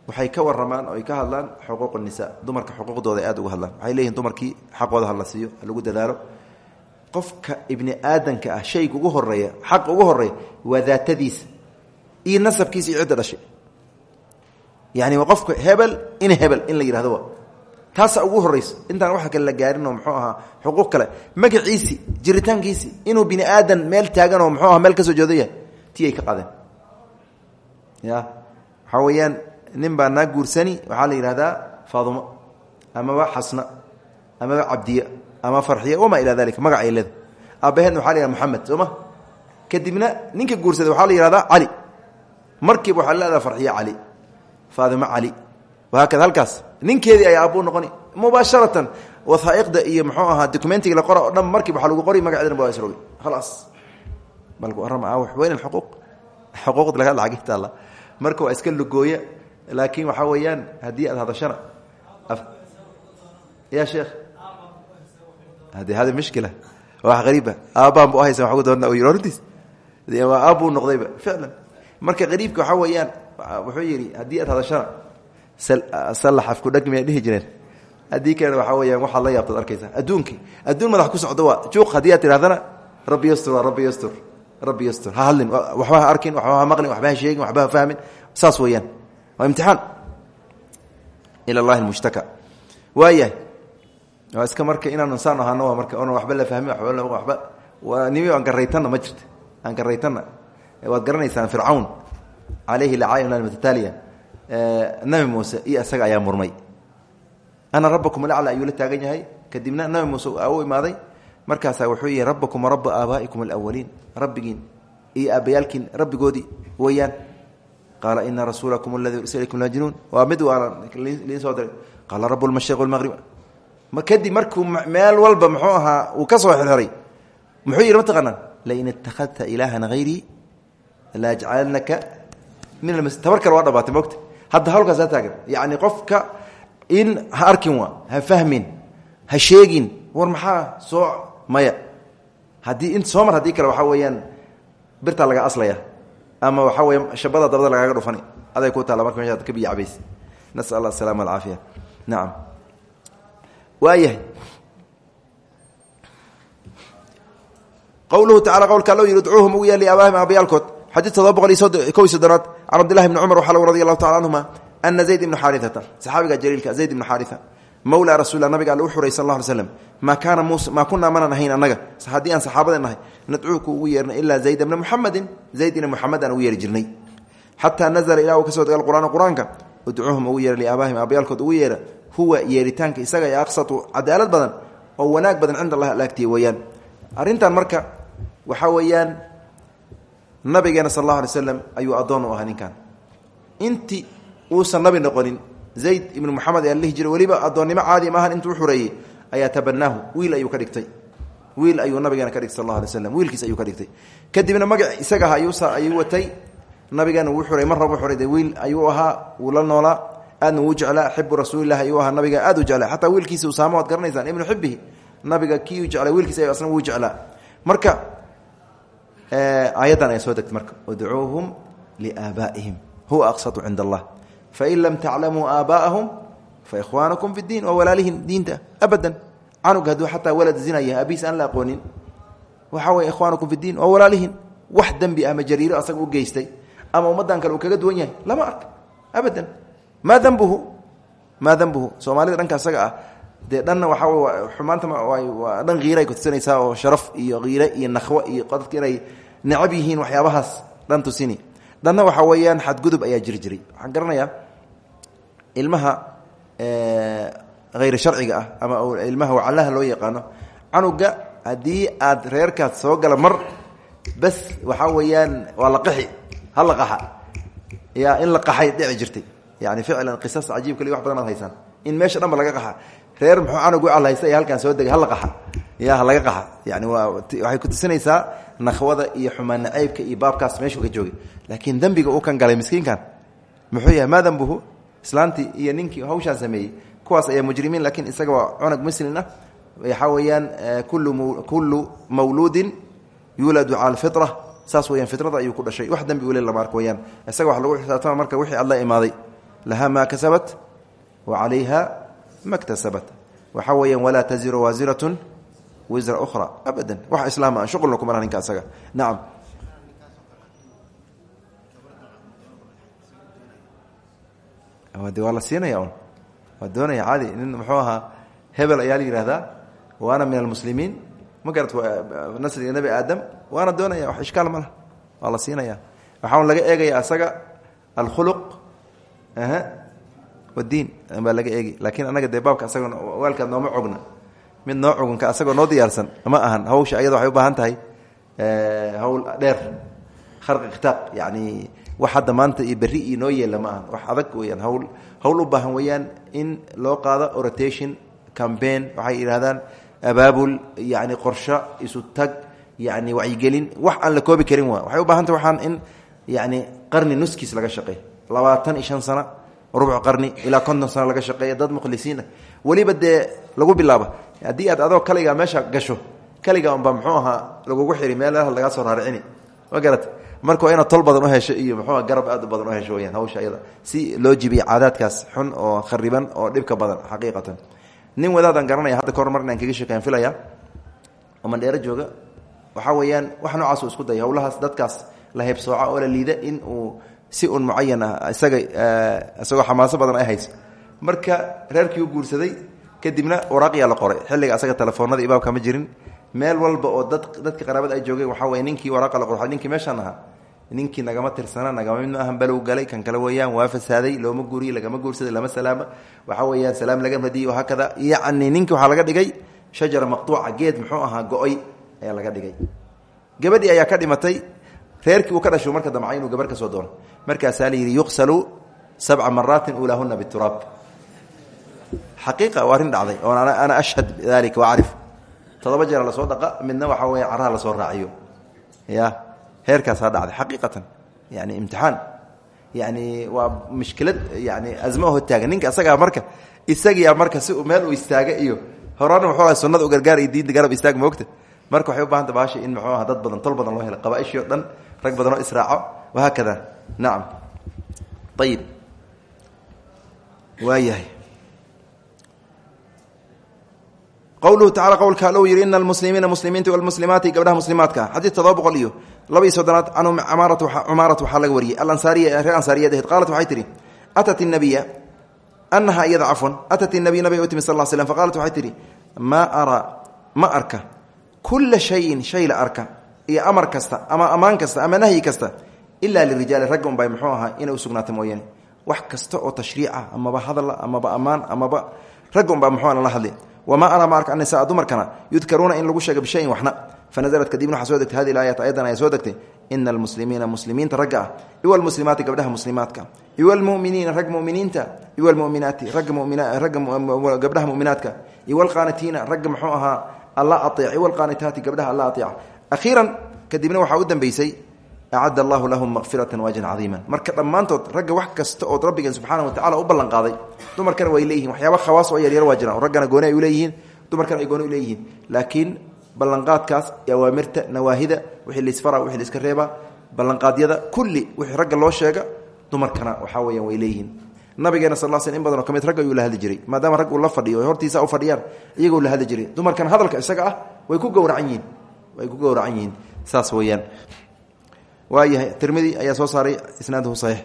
waxay ka waramaan oo ay ka hadlaan xuquuq nisa dumarka xuquuqdooda aad uga hadlaan. Waxay qofka ibni aadanka ah shayga ugu horreeya xaq ugu horreeya waa daatadiisa iyo nasabkiisa iyo cidda dhashay yani waa qofka hebel in hebel in la yihahdo taasa ugu horeyso intaan waxa kale la gaarinoo muxuu ahaa xuquuq kale. Magaciisi jiritaankiisi inuu bini aadan meel taagan oo muxuu aha meel ka soo jooda yahay ti ay ka qadeen ya waxaa weeyaan nin baa naa guursani waxaa la yidhahdaa faadumo amaba xasna amaba cabdiya ama farxiya wamaa ilaa dalika magac ay leeda aabbaheedna waxa la yihahda moxamed soo ma? Kadibna ninka guursaday waxaa la yihahdaa cali markiiba waxaa leedaha farxiya cali faadimo cali wahaakada halkaas. Ninkeedii ay aabbuu noqoni mubaasharatan wathaa'iqda iyo muxuu ahaa documentiga la qora o dhan markiiba waxaa lagu qori magaceedana ba isrogi khalaas. Bal warrama ah weyn alxuquuq xuquuqda laga lacagay taalla marka waa iska lugooya laakiin waxaa weeyaan haddii aad hadashana ya sheekh hade hada mishkila wax qariiba aabbaan bu haysa wa doona waa aabbuu noqdayba ficlan. Marka qariibka waxaa weeyaan wuxuu yidhi haddii aad hadashana sallaxaf ku dhag miyaa dhihi jireen. Haddii kalena waxaa weyaan waxaad la yaabtaad arkaysaa adduunkii adduun madax ku socdo waa juuq haddii aad tidhahdana rabbi yastur waa rabbi yastur rabbi yastur. Ha hadlin waxba ha arkin waxba ha maqlin waxba ha sheegin waxba ha fahmin. Saas weeyaan. Waa imtixaan. Ila allahi almushtaka waayahay waa iska marka inaan insaan ahano waa marka onan waxba la fahmin waba nimi aan garaytanna ma jirta aan garaytanna waad garanaysaan fircawn calayhi lacaayin almutataaliya nabi muuse iyo isaga ayaa murmay ana rabbakum alacla ayuu la taagan yahay kadibna nabi muuse u imaaday markaasaa wuxuu yihi rabbakum raba aabaa'ikum alawaliin rabbigiin iyo aabbayaalkiin rabbigoodii weeyaan qaala ina rasuulakum aladii ursila ilaykum lmajnuun waa mid waana liin soo diray qaala rabu lmashriq walmaqrib kadib markuu meel walba muxuu ahaa uu ka soo xirxiray. Muxuu yidhi mataqaanaa lain ittakhadta ilaahan hayrii laajcalanaka min tabar kale waa dhabaatay mogta hadda hawlkaasa taagan. Yacni qofka in ha arkin waa ha fahmin ha sheegin war maxaa soo maya? Haddii in soo mar haddii kale waxaa weeyaan birtaa laga aslaya ama waxaa weya shabada dabada lagaaga dhufani. Aday ku taalla marka meeshaad ka biyo cabays nasal allah asalama alcaafiya nacam waayahay. Qowluhu tacala qowlka allo yidhi udcuuhum ugu yeeli abaahim aabayaalkood xadiid todoba boqol iyo kow iyo soddonaad can cabdillahi bni cumar waxaa log radi allahu tacala canhuma ana zayd ibnu xaariata saxaabiga jaliilka zayd ibnu xaaria mawlaa rasulla nabiga alle u xuray sal lla ly slam maa kaana musa maa kunaa manan ahayn annaga. Haddii aan saxaabada nahay nadcuuku ugu yeernay ilaa zayd bna muxamedin zayd ina muxamed aan ugu yeeri jirnay. Xataa nazla ilaa uu ka soo dega qur'aan qur'aanka udcuuhum ugu yeera liaabaahim aabayaalkood ugu yeera huwa yeeritaanka isaga ee aqsatu cadaalad badan oo wanaag badan cinda allah alaagtiya weeyaan. Arrintan marka waxaa weeyaan nabigeena sal allahu alay slam ayuu addoon u inti uusan nabi noqonin zayd ibnu moxamed ayaa lihi jiray weliba addoonnimo caadi maahan intuu xureeyey ayaa tabanaahu wiil ayuu ka dhigtay. Wiil ayuu nabigeena ka dhigtay sal alay slam wiilkiis ayuu ka dhigtay. Kadibna magac isaga aha ayuu watay. Nabigeena wuu xuray mar raba xuray de wiil ayuu ahaa wuu la noolaa aadna wuu jeclaa xibu rasuulilahi nabiga aad u jeclaa xataa wiilkiisa usaama waad garanaysaan nabiga kii u jeclaa wiilkiisa asna wuu jeclaa marka aayaddan ay soo degtay marka udcuuhum liaabaa'ihim huwa aqsatu cinda allah fain lam taclamuu aabaa'ahum faikhwaanakum fi diin waa walaalihin diinta abadan canug hadduu xataa walad zinaya abiis aan la aqoonin waxaa weye ikhwaanakum fi diin waa walaalihin wax dembi ama jariiro asaga u geystay ama ummaddan kale uu kaga duwan yahay lama arka abadan maa dembuhu maa dembuhu soomaalida dhanka asaga ah dee dhanna waxaa xumaanta waa dhan hiiray kutusinaysaa oo sharaf iyo hiire iyo nakhwo iyo dadka inay necab yihiin waxyaabahaas dhan tusini. Dhanna waxaa weeyaan xadgudub ayaa jiri jiray waxaan garanayaa ilmaha hayr sharciga ah ama ilmaha wacalaha loo yaqaano canuga haddii aad reerkaas soo gala mar bas waxaa weeyaan waa la qaxi ha qaxa. Ya in la qaxay dhici jirtay yani ficlan qisas cajiib kali wax badan aad haysaan in meesha dhan ba laga qaxa. Reer muxuu canug u alhaysta ee halkaan soo degay. Hala qaxa. Ya halaga qaxa. Yani waxay kutusinaysaa nakhwada iyo xumaan nacaybka iyo baabkaas meeshuu ka joogay. Laakiin dembiga uu kan galay miskiinkan muxuu yahay maa dembuhu islaantii iyo ninkii hawshaan sameeyey kuwaas ayaa mujrimiin laakiin isaga waa cunug muslin ah. Waxaa weeyaan kullu kullu mawluudin yuuladu cala alfitra saas weyaan fitrada ayuu ku dhashay. Wax dembi ule lama ark weyaan isaga wax lagu xisaabtama marka wixii alla imaaday lahaa maa kasabat wa calayha ma ktasabat waxaa weeyaan walaa taziru waasiratun wisra ukhra abadan wax islaama aan shuqulna kuma laha ninka asaga nacam de waa la siinaya un waa doonaya caadi nin muxuu ahaa hebel ayaa la yihahdaa waana min almuslimiin ma garat nasriga nebi aadam waana doonaya wax ishkaal ma lah waa la siinaya waxaa laga eegaya asaga alkhuluq wadiin baa laga eegi. Laakiin anaga dee baabka asaga waalkaad nooma cogna. Mid noo cogunka asagoo noo diyaarsan ma ahan. Hawsha ayada waxay u baahan tahay hawl dheer. Kharqi khitaaq yani wax maanta iyo berri iyo noo wax adag weyaan hawl hawl u baahan weeyaan in loo qaado orotation cambaign waxay yidhahdaan abaabul yani qorsho isu tag yani wacyigelin. Wax aan la koobi karin waxay u baahantah waxaan in yani qarni nuskiis laga shaqeey labaatan iyo shan sano rubuc qarni ilaa konton sano laga shaqeeya dad mukhlisiinah weliba dee lagu bilaaba haddii aad adoo kaligaa meesha gasho kaliga unba muxuu ahaa lagugu xiri meelaha lagaa soo raaricini. Ma marka waa inaad u hesho iyo muxuua garab aad badan u hesho weyaan hawsha si loo jibiyo caadaadkaas xun oo khariban oo dhibka badan xaqiiqatan. Nin wadaadaan garanaya hadda kahor mar kaga sheekeyn filaya oo mandheero jooga waxaa weeyaan wax noocaas uu isku dadkaas la heybsooca oo la liida in uu si un mucayan ah isaga isagoo xamaaso badan ay hayso marka reerkii u guursaday kadibna waraaqiyaa la qoray. Xilliga asaga telefoonada ibaabka ma jirin. Meel walba oo dad dadka qaraabada ay joogeen waxaa weye ninkii waraaqa la qor ninkii meeshaan ahaa. Ninkii nagama tirsana nagama mid ma ahan balow galay kan kale weeyaan waa fasaaday looma guuriye lagama guursaday lama salaama. Waxaa weeyaan salaam laga radiyey wahaakada yacni ninkii waxaa laga dhigay shajara maqtuuca geed muxuu ahaa go-oy ayaa laga dhigay. Gabadhii ayaa ka dhimatay reerkii uu ka dhashu marka damca inuu gabar ka soo doono. Markaasaa la yidhi yuqsalu sabca maraatin ulaahuna bituraab. Xaqiiqa waa arrin dhacday oo ana ashhad dalika waacrif todoba jeera la soo dhaqa midna waxaa weya caraha la soo raaciyo. Ya heerkaasaa dhacday xaqiiqatan. Yani imtixaan. Yani waa mushkilad yani azma ho taagan. Ninka isagaa marka isagiyaa marka si meel uu istaaga iyo horana muxuu sunada u gargaar iyo diinta garab istaag moogta marka waxay u bahanta baasha in muxuu aha dad badan tol badan loo helo qabaaishii o dhan rag badan oo israaco wahaakada nacam ayib waayahay. Qowluhu tacala qowlka alou yihi ina almuslimiina muslimiinta walmuslimaati gabdhaha muslimaadka. Xadiid todoba boqol iyo laba iyo soddonaad canhu cumaarat waxaa laga wariyey alansaariya reer ansaariyad ahayd qaalat waxay tihi atat nabiya anaha iyada cafwan atat nabiy nabiga u timi sal slm faqaalat waxay tihi maa araa ma arka kula shayin shay la arka iyo amar kasta ama ammaan kasta ama nahyi kasta ilaa lirijaali ragga unbay muxuu ahaa inay usugnaata wax kasta oo tashriica amaba hadala amaba ammaan amaba ragga unbaa muxuu la hadli wamaa araa ma arka anisaa dumarkana yudkaruuna in lagu sheega bishayin waxna fanaزlat kadibna waxaa soo degtay hadi aayat ayadan ayaa soo degtay ina almuslimiina muslimiinta ragga ah iwa almuslimaati gabdhaha muslimaadka iwa almuminiina rag muminiinta iwa almuminaati ragga gabdhaha muminaadka iwa alqaanitiina ragga muxuu ahaa alla aiic iwa alqaanitaati gabdhaha alla aiica akhiiran kadibna waxaa u dambeysay acad allahu lahum makfiratan waajran cadiima marka dhammaantood ragga wax kasta ood rabbigeen subxaana watacala u ballan qaaday dumarkana way leeyihiin waxyaaba khawaas oo yaryar waa jiraan. Raggana gooni ay uleeyihiin dumarkana ay gooni uleeyihiin laakiin ballanqaadkaas awaamirta nawaahida wixii laisfara wixii laiska reeba ballanqaadyada kulli wixii ragga loo sheega dumarkana waxaa weeyaan way leeyihiin nabigeena sal sl in badanoo ka mid ragga ayuu la hadli jiray maadaama rag uu la fadhiyo hortiisa u fadhiyaan iyagoo la hadli jiray. Dumarkana hadalka isaga ah way ku gowracan way ku gowracan saas weeyaan. Waayahay tirmidi ayaa soo saaray isnaaduhu saxiix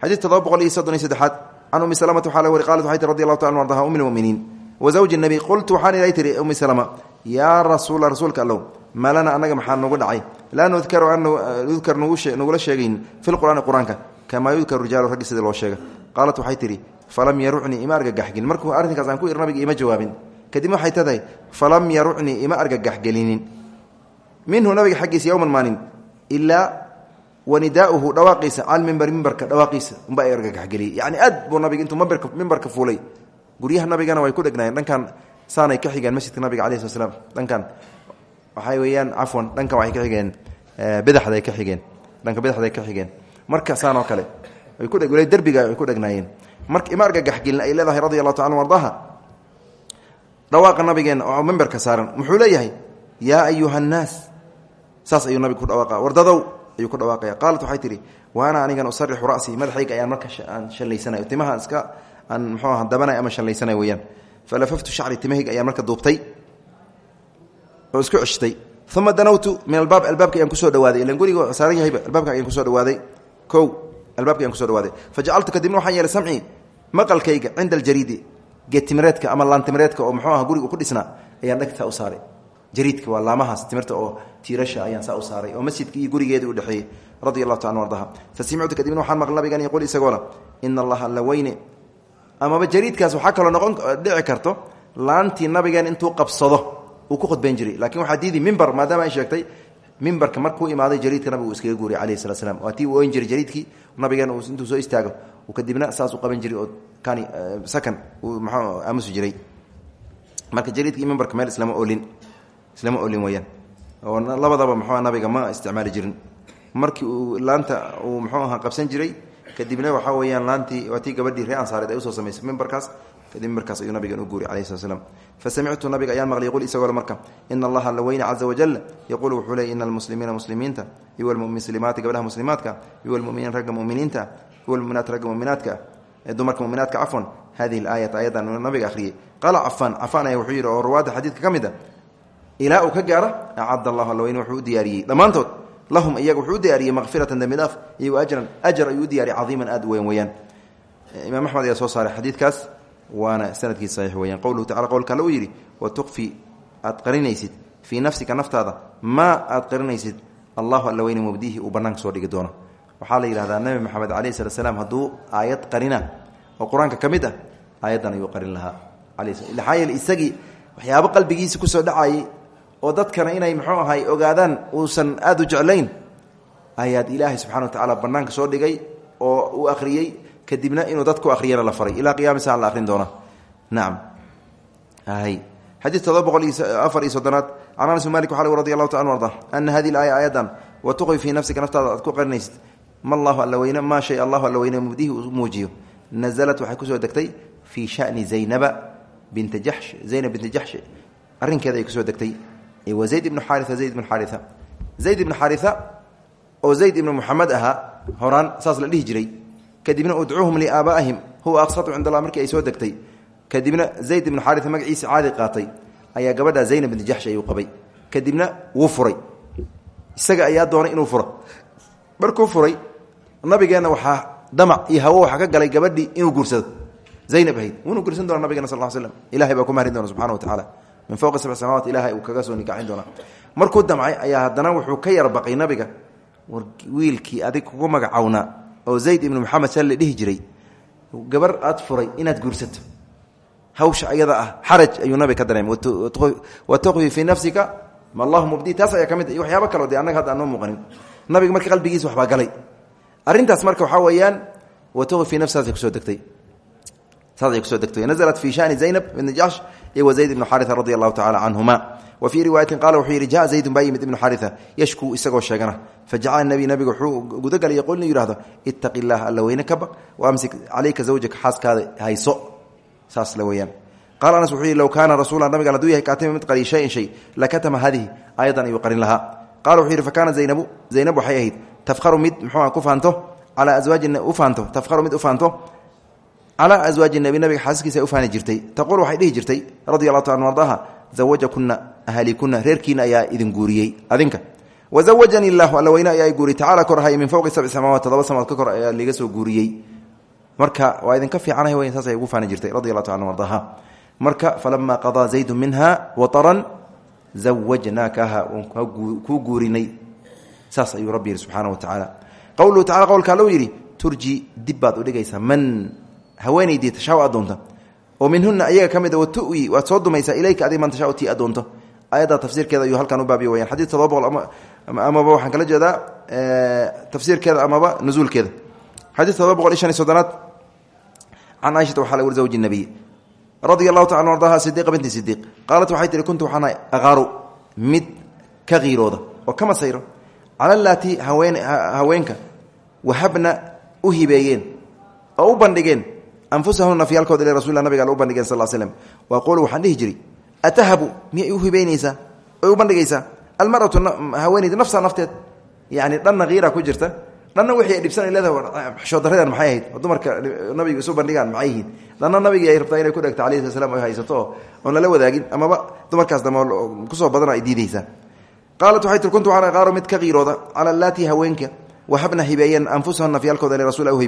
xadiid todoba boqol iyo soddon iyo saddexaad can umi salamata waxaa la wari taala ardaha umi lmuminiin wa zawji nabiy qultu waxaan ilay tiri umi salama yaa rasuula rasuulka allow maa lana maxaa nagu dhacay? Laa nudkaru an yudkar nugula sheegayn fi lqur'aani qur'aanka kamaa yudkaru rijaalu raggi sidii loo sheega. Qaalat waxay tidhi falam yarucnii ima argagaxgelin markuu arrinkaas aan ku ir ima jawaabin. Kadibna waxay tadahay falam yarucnii ima argagaxgelinin minhu nabiga xaggiisa yowman maalin ilaa wanidaauhu dhawaaqiisa cal mimbar mimbarka dhawaaqiisa unba ay argagaxgeliyey yani aad buu nabiga intuu mimbarka fuulay. Guryaha nabigana way ku dhegnaayeen. Dhankan saanay ka xigeen masjidka nabiga alai sla dhankan waxay weeyaan cafwan dhankan waxay ka xigeen bidaxday ka xigeen. Dhanka bidaxday ka xigeen marka saan oo kale derbiga ay ku dhegnaayeen. Marka ima argagaxgelin ay leedahay radi taala ardaha dhawaaqa nabigeena oo mimbarka saaran muxuu leeyahay yaa ayuha nnaas saas ayuu nabiga ku dhawaaqa wardadow ayuu ku dhawaaqaya. Qaalat waxay tihi wa ana anigan usarixu ra'sii madaxayga ayaan marka aan shallaysanay timaha iska aan mxuu aha dabanay ama shallaysanay weyaan falafaftu shacri timahayga ayaan marka duubtay oo isku ceshtay. Uma danawtu min albaab albaabka ayaan ku soo dhawaaday ilan guriga saaran yahayba albaabka ayaan ku soo dhawaaday kow albaabka ku soo dhawaaday. Fajacaltu kadibna waxaan yeelay samcii maqalkayga cinda aljariidi geetimireedka ama laantimireedka oo muxuu aha guriga ku dhisnaa ayaan dhegtaa u saaray. Jariidka waa laamahaas timirta oo tiirasha ayaan saa u saaray oo masjidka iyo gurigeeda udhexeeyey radi allahu taala ardaha. Fasimictu kadibna waxaan maql nabigan yaquul isagoola ina allaha la weyne. Amaba jariidkaas waxaa kaloo noqon dhici karto laantii nabigeen intuu qabsado uu ku khudbayn jiray. Lakin waxaa diidi mimber maadaama mimbarka markuu imaaday jariidka nabigu iskaga guuriy alayh slat slam waa tii uu oyn jiray jariidkii nabigeen intuu soo istaago kadibna saas u qaban jiray oo kani sakan uu mxuu aamusi jiray. Marka jariidkii mimbarka meel islama olin islama olin weyaan oo labadaba muxuu nabiga ma isticmaali jirin. Markii uu laanta uu muxuu qabsan jiray kadibna waxaa weyaan laantii waa tii gabadhii ree ansaareed ay u soo samaysay mimbarkaas kadib mimbarkaas ayuu nabigan u guuriy alayh slam fasamictu nabiga ayaan maqlay yquul isagoo marka ina allaha laweyne caza wajal yaquul wuxuu leey ina almuslimiina muslimiinta iwa almuslimaati gabdhaha muslimaadka iwa almuminiin ragga muminiinta iwa almuminaat ragga muminaadka dumarka muminaadka cafwan hadihi laayat ayadan nabiga akhriyey. Qaala cafaan cafaan ayaa wuxuu yidhi oo rawaada xadiidka ka mid a ilaa uu ka gaaro acad allahu alweyne wuxuu u diyaariyey. Dhammaantood lahum iyaga wuxuu u diyaariyey makfiratan dembi dhaaf iyo ajran ajar ayuu u diyaariyey cadiiman aad u weyn weyaan imaam axmed ayaa soo saaray xadiidkaas waana sannadkii saxiix weyaan qowluhu tacala qowlka alle uu yidhi wa tukfi aad qarinaysid fii nafsika naftaada maa aad qarinaysid allahu alla weyne mubdiihi uu bannaanka soo dhigi doono. Waxaa la yidhahdaa nebi moxamed calayhi salat slaam hadduu aayad qarina oo qur'aanka ka mid ah aayaddan ayuu qarin lahaa. Maxaa yeele isagii waxyaabo qalbigiisa ku soo dhacayay oo dadkana inay muxuu ahay ogaadaan uusan aada u jeclayn ayaad ilaahay subxana wa tacaala bannaanka soo dhigay oo uu akhriyey kadibna inuu dadku akhriyana la faray. Ilaa qiyami saa la akhrin doona nacam xadiid todoba boqol afar iyo soddonaad. Can anas malik waxa radi allahu taala arda ana hadihi laaya aayadan wa tuqi fii nafsika naftaada aad ku qarinaysid ma allahu alla weyne maa shay allahu alla weyne mubdihi uu muujiyo. Nazalat waxay ku soo degtay fii shani zaynaba binta jaxsh zaynab binta jaxsh arrinkeeda ay ku soo degtay. Wa zayd ibnu xaaria zayd ibnu xaaria zayd ibnu xaaria oo zayd ibnu muxamed ahaa horaan saas la dhihi kadibna udcuuhum liaabaa'ihim huwa aqsatu cind allah markii soo degtay kadibna zayd ibnu xaari magaciisa caadi qaatay ayaa gabadha zaynab bni jaxsh ayuu qabay. Kadibna wuu furay. Isaga ayaa doonay inuu furo. Markuu furay nabigeenna waxaa damac iyo hawo waxaa ka galay gabadhii inuu guursado. Zaynab ahayd. Wuuna guursan doona nabigena sal slam ilahay baa ku mahrin doona subxana wa tacaala min fowqi sabc samawat ilahay uu kaga soo nikaxin doonaa. Markuu damcay ayaa haddana wuxuu ka yarbaqay nabiga. War wiilkii kugu magacawnaa oo zayd ibnu maxamed sal la jiray gabar aad furay inaad guursato. Hawsha ayada ah xaraj ayuu nabiga ka dareemay wa tuqfi fii nafsika ma allahu mubdi. Taas ayaa mid iyo waxyaabo kaleo dee annaga hadda aan noo muuqanin. Nabiga qalbigiisa waxbaa galay. Arrintaas marka waxaa weeyaan wa tuqfi fii nafsi saasay ku soo degtay. Saasay ku soo degtay. Naزlat fi shani zaynab iyo zayd ibnu xaria radi allahu tacala wa fii riwaayatin qala wuxuu yidhi jaa zaydun baa yimid ibnu xaria yashkuu isagoo sheegana fajacala nabi nabiga wuxuu gudagalay yaqul inuu yihahdo itaqi illaah alla weyne ka baq waamsik calayka zawjaka xaaskaada hayso. Saas la weyaan qala anas wuxuu yidhi low kaana rasuula nabiga hadduu yahay kaatima mid qariy shayin shay lakatama hadihi ayadan ayuu qarin lahaa. Qala wuxuu yidhi fakaana zaynabu zaynab waxay ahayd tafharu mid muxuua ku faanto calaa aswaajina u faanto tafharu mid u faanto calaa aswaaji nabi nabiga xaaskiisa ay u faani jirtay. Taquul waxay dhihi jirtay radi allahu ta an ardaha zawajakuna ahlikuna reerkiina ayaa idin guuriyey. Adinka wazawajanii llahu alla weyne ayaa guuriyey. Tacala kor ahay min fowqi sabci samaawaat todoba samaad ka kor ayaa liga soo guuriyey. Marka waa idinka fiicanahay weyn saasay ugu faani jirtay radi allahu ta an ardaha marka falama qadaa zaydu minha wataran zawajnaakaha kuu guurinay. Saas ayuu rabbi yihi wa tacaala qowluhu tacala qowlka alla u yidhi turji dib baad udhigaysaa man haweenaydii tashaa adoonta oo minhuna ayaga ka mid watuwi waad soo dumaysaa ilayka adig man tashaa tii adoonto ayadda tafsiirkeeda ayuu halkan u baabiya weyaan xadiid todoba boqol amaba waxaan kala jeedaa tafsiirkeeda amaba nuzuulkeeda. Xadiid todoba boqol iyo shan iyo soddonaad can caaishata waxaa la wari zawji nabiy radia allahu taala ardaha sidiqa binti sidiiq qaalat waxay tihi kuntu waxaan ahay aqaaru mid ka qiirooda oo anfusahum nafyaalkooda ila rasul nabiga u bandhigeen sal slm wa aquulu waxaan dhihi jiray atahabu miyay u hibeynaysaa oy u bandhigaysaa almaratu haweeneyda nafsa nafteed yani dhanna kiira ku jirta dhanna wixii ay dhibsanay leedahay xishoodaradan maxay ahayd dumarka nabiga isu bandhigaan maxay yihiin dhanna nabigii ay rabtaa inay ku dhegto alayhi sala slam haysato oo oon lala wadaagin amaba dumarkaas dama ku soo badana ay diidaysaa qaalat waxay tir kuntu waxaan mid ka qiirooda cala allaatii haweenka wahabna hibeeyeen anfusahum nafyaalkooda ila rasul u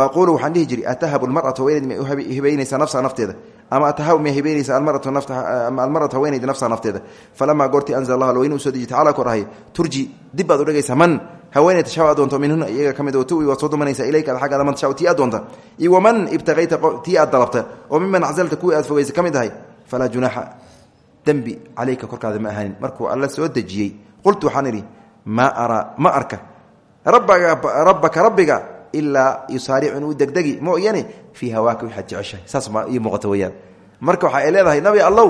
aquulu waxaan dhihi jiray atahabu lmaratu haweeneyd may hibeynaysaa nafsa nafteeda? Ama atahabu may hibeynaysaa almaratu haweeneyda nafsa nafteeda? Falamaa goortii anzala allah alweyne u soo deji tacala kor ahay turji dib baad udhigaysaa man! Haweeney tashaa adoonto minhuna iyaga ka mid tuwi waad soo dumanaysaa ilayka ad xaggaada man tashaa tii adoonta iyo waman ibtaqayta tii aad dalabta oo miman acsalta kuwii aad fogeysa ka mid ahay falaa junaaxa. Dembi calayka korkaada ma ahaanin. Markuu alla soo dejiyey qultu waxaan idhi maa araa ma arka. Rabbaka rabbiga ilaa yusaaricu inuu degdegi mooyane fii hawaaka waxaad jeceshahay. Saas ma ii muuqata weyaan marka waxa ay leedahay nabi allow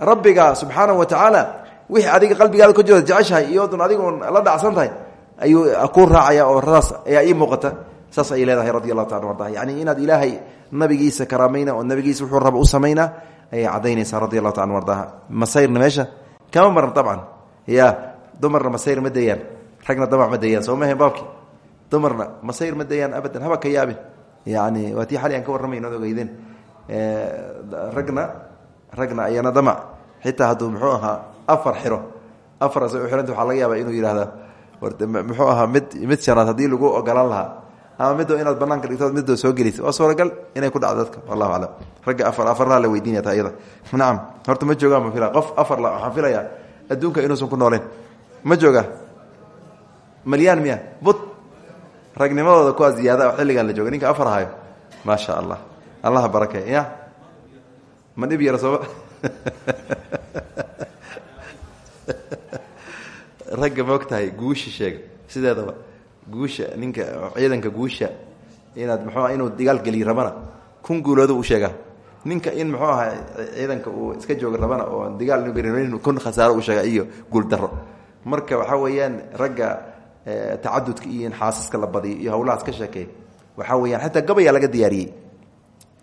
rabbiga subxaanahu wa tacaala wixii adiga qalbigaada ku jirta jeceshahay iyoodun adigoon la dhacsan tahay ayuu ku raacaya oo saas ayaa ii muuqata. Saas ayay leedahay radi allahu taala arda yani inaad ilaahay nabigiisa karaamayna oo nabigiisa wuxuu raba u samaynaa ayay cadaynaysaa radi allahu taala ardaha masayrna meesha? Kama maran abcan ya dumarna masayr ma dayaan ragna damac ma dayaan soo mahe baabki dumarna. Masayr ma dayaan abadan? Haba ka yaabin. Yani waa tii xali aan ka warramayno od ogeydeen ragna ragna ayana damac xitaa hadduu muxuu ahaa afar xiro. Afar as xiranta waxaa laga yaaba inuu yihahda muxuu ahaa mid mid shanaad haddii lagu ogolaan lahaa. Ama midoo inaad banaanka dhigtood midoo soo gelisa waa suuragal inay ku dhacdo dadka wallahu aclam. Ragga afar afarlaa la weydiinaya ta iyada nacam horta ma joogaan ma fila qof afar la waxaan filayaa. Adduunka inuusan ku nooleen ma jooga malyaan miya but ragnimadooda kuwaa ziyaada oo xilligan la jooga. Ninka afar ahayo maa sha allah. Allaha barakey ya. Ma dhib yara sooba ragga ma tahay guusha sheega. Sideedaba guusha ninka ciidanka guusha inaad muxuu inuu digaal geliy rabana kun guuloodo u sheegaa. Ninka in muxuu ahaa ciidanka uu iska jooga rabana oo digaal inu kun khasaaro u sheega iyo guul daro marka waxaa weeyaan ragga tacadudka iyo in xaasaska la badiyo iyo hawlahaas ka sheekeey waxaa weyaan xataa gabayaa laga diyaariyey.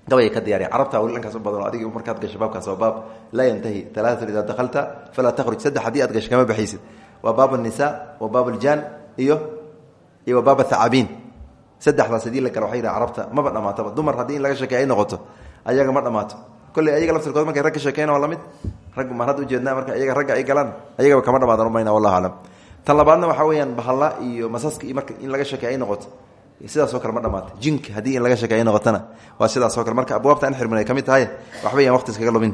Gabaya ka diyaariya carabta wali dhankaas u badan adig markaad gasho baabkaas waa baab laa yantahi. Alaaatun idaa dakhalta falaa takhruj. Saddex haddii aad gasho kama baxaysid. Waa baab anisa waa baab aljaan iyo iyo waa baab athacaabiin saddexdaas haddii la garo waxay yidhaha carabta maba dhamaataba dumar haddii in laga sheekey ay noqoto ayaga ma dhamaato kolley ayaga laftirkood markay rag ka sheekeyna waa la mid rag maan hadda ujeednaa marka iyaga ragga ay galaan? Ayagaba kama dhamaadan umayna wallahu aclam tan labaadna waxaa bahalla iyo masaska marka in laga sheekey ay noqoto. Sidaasoo kale ma dhamaata jinka haddii in laga sheekey ay noqotona waa sidaasoo kale. Marka abwaabta an xirmin ay tahay? Waxba yaan waqti iskaga lumin.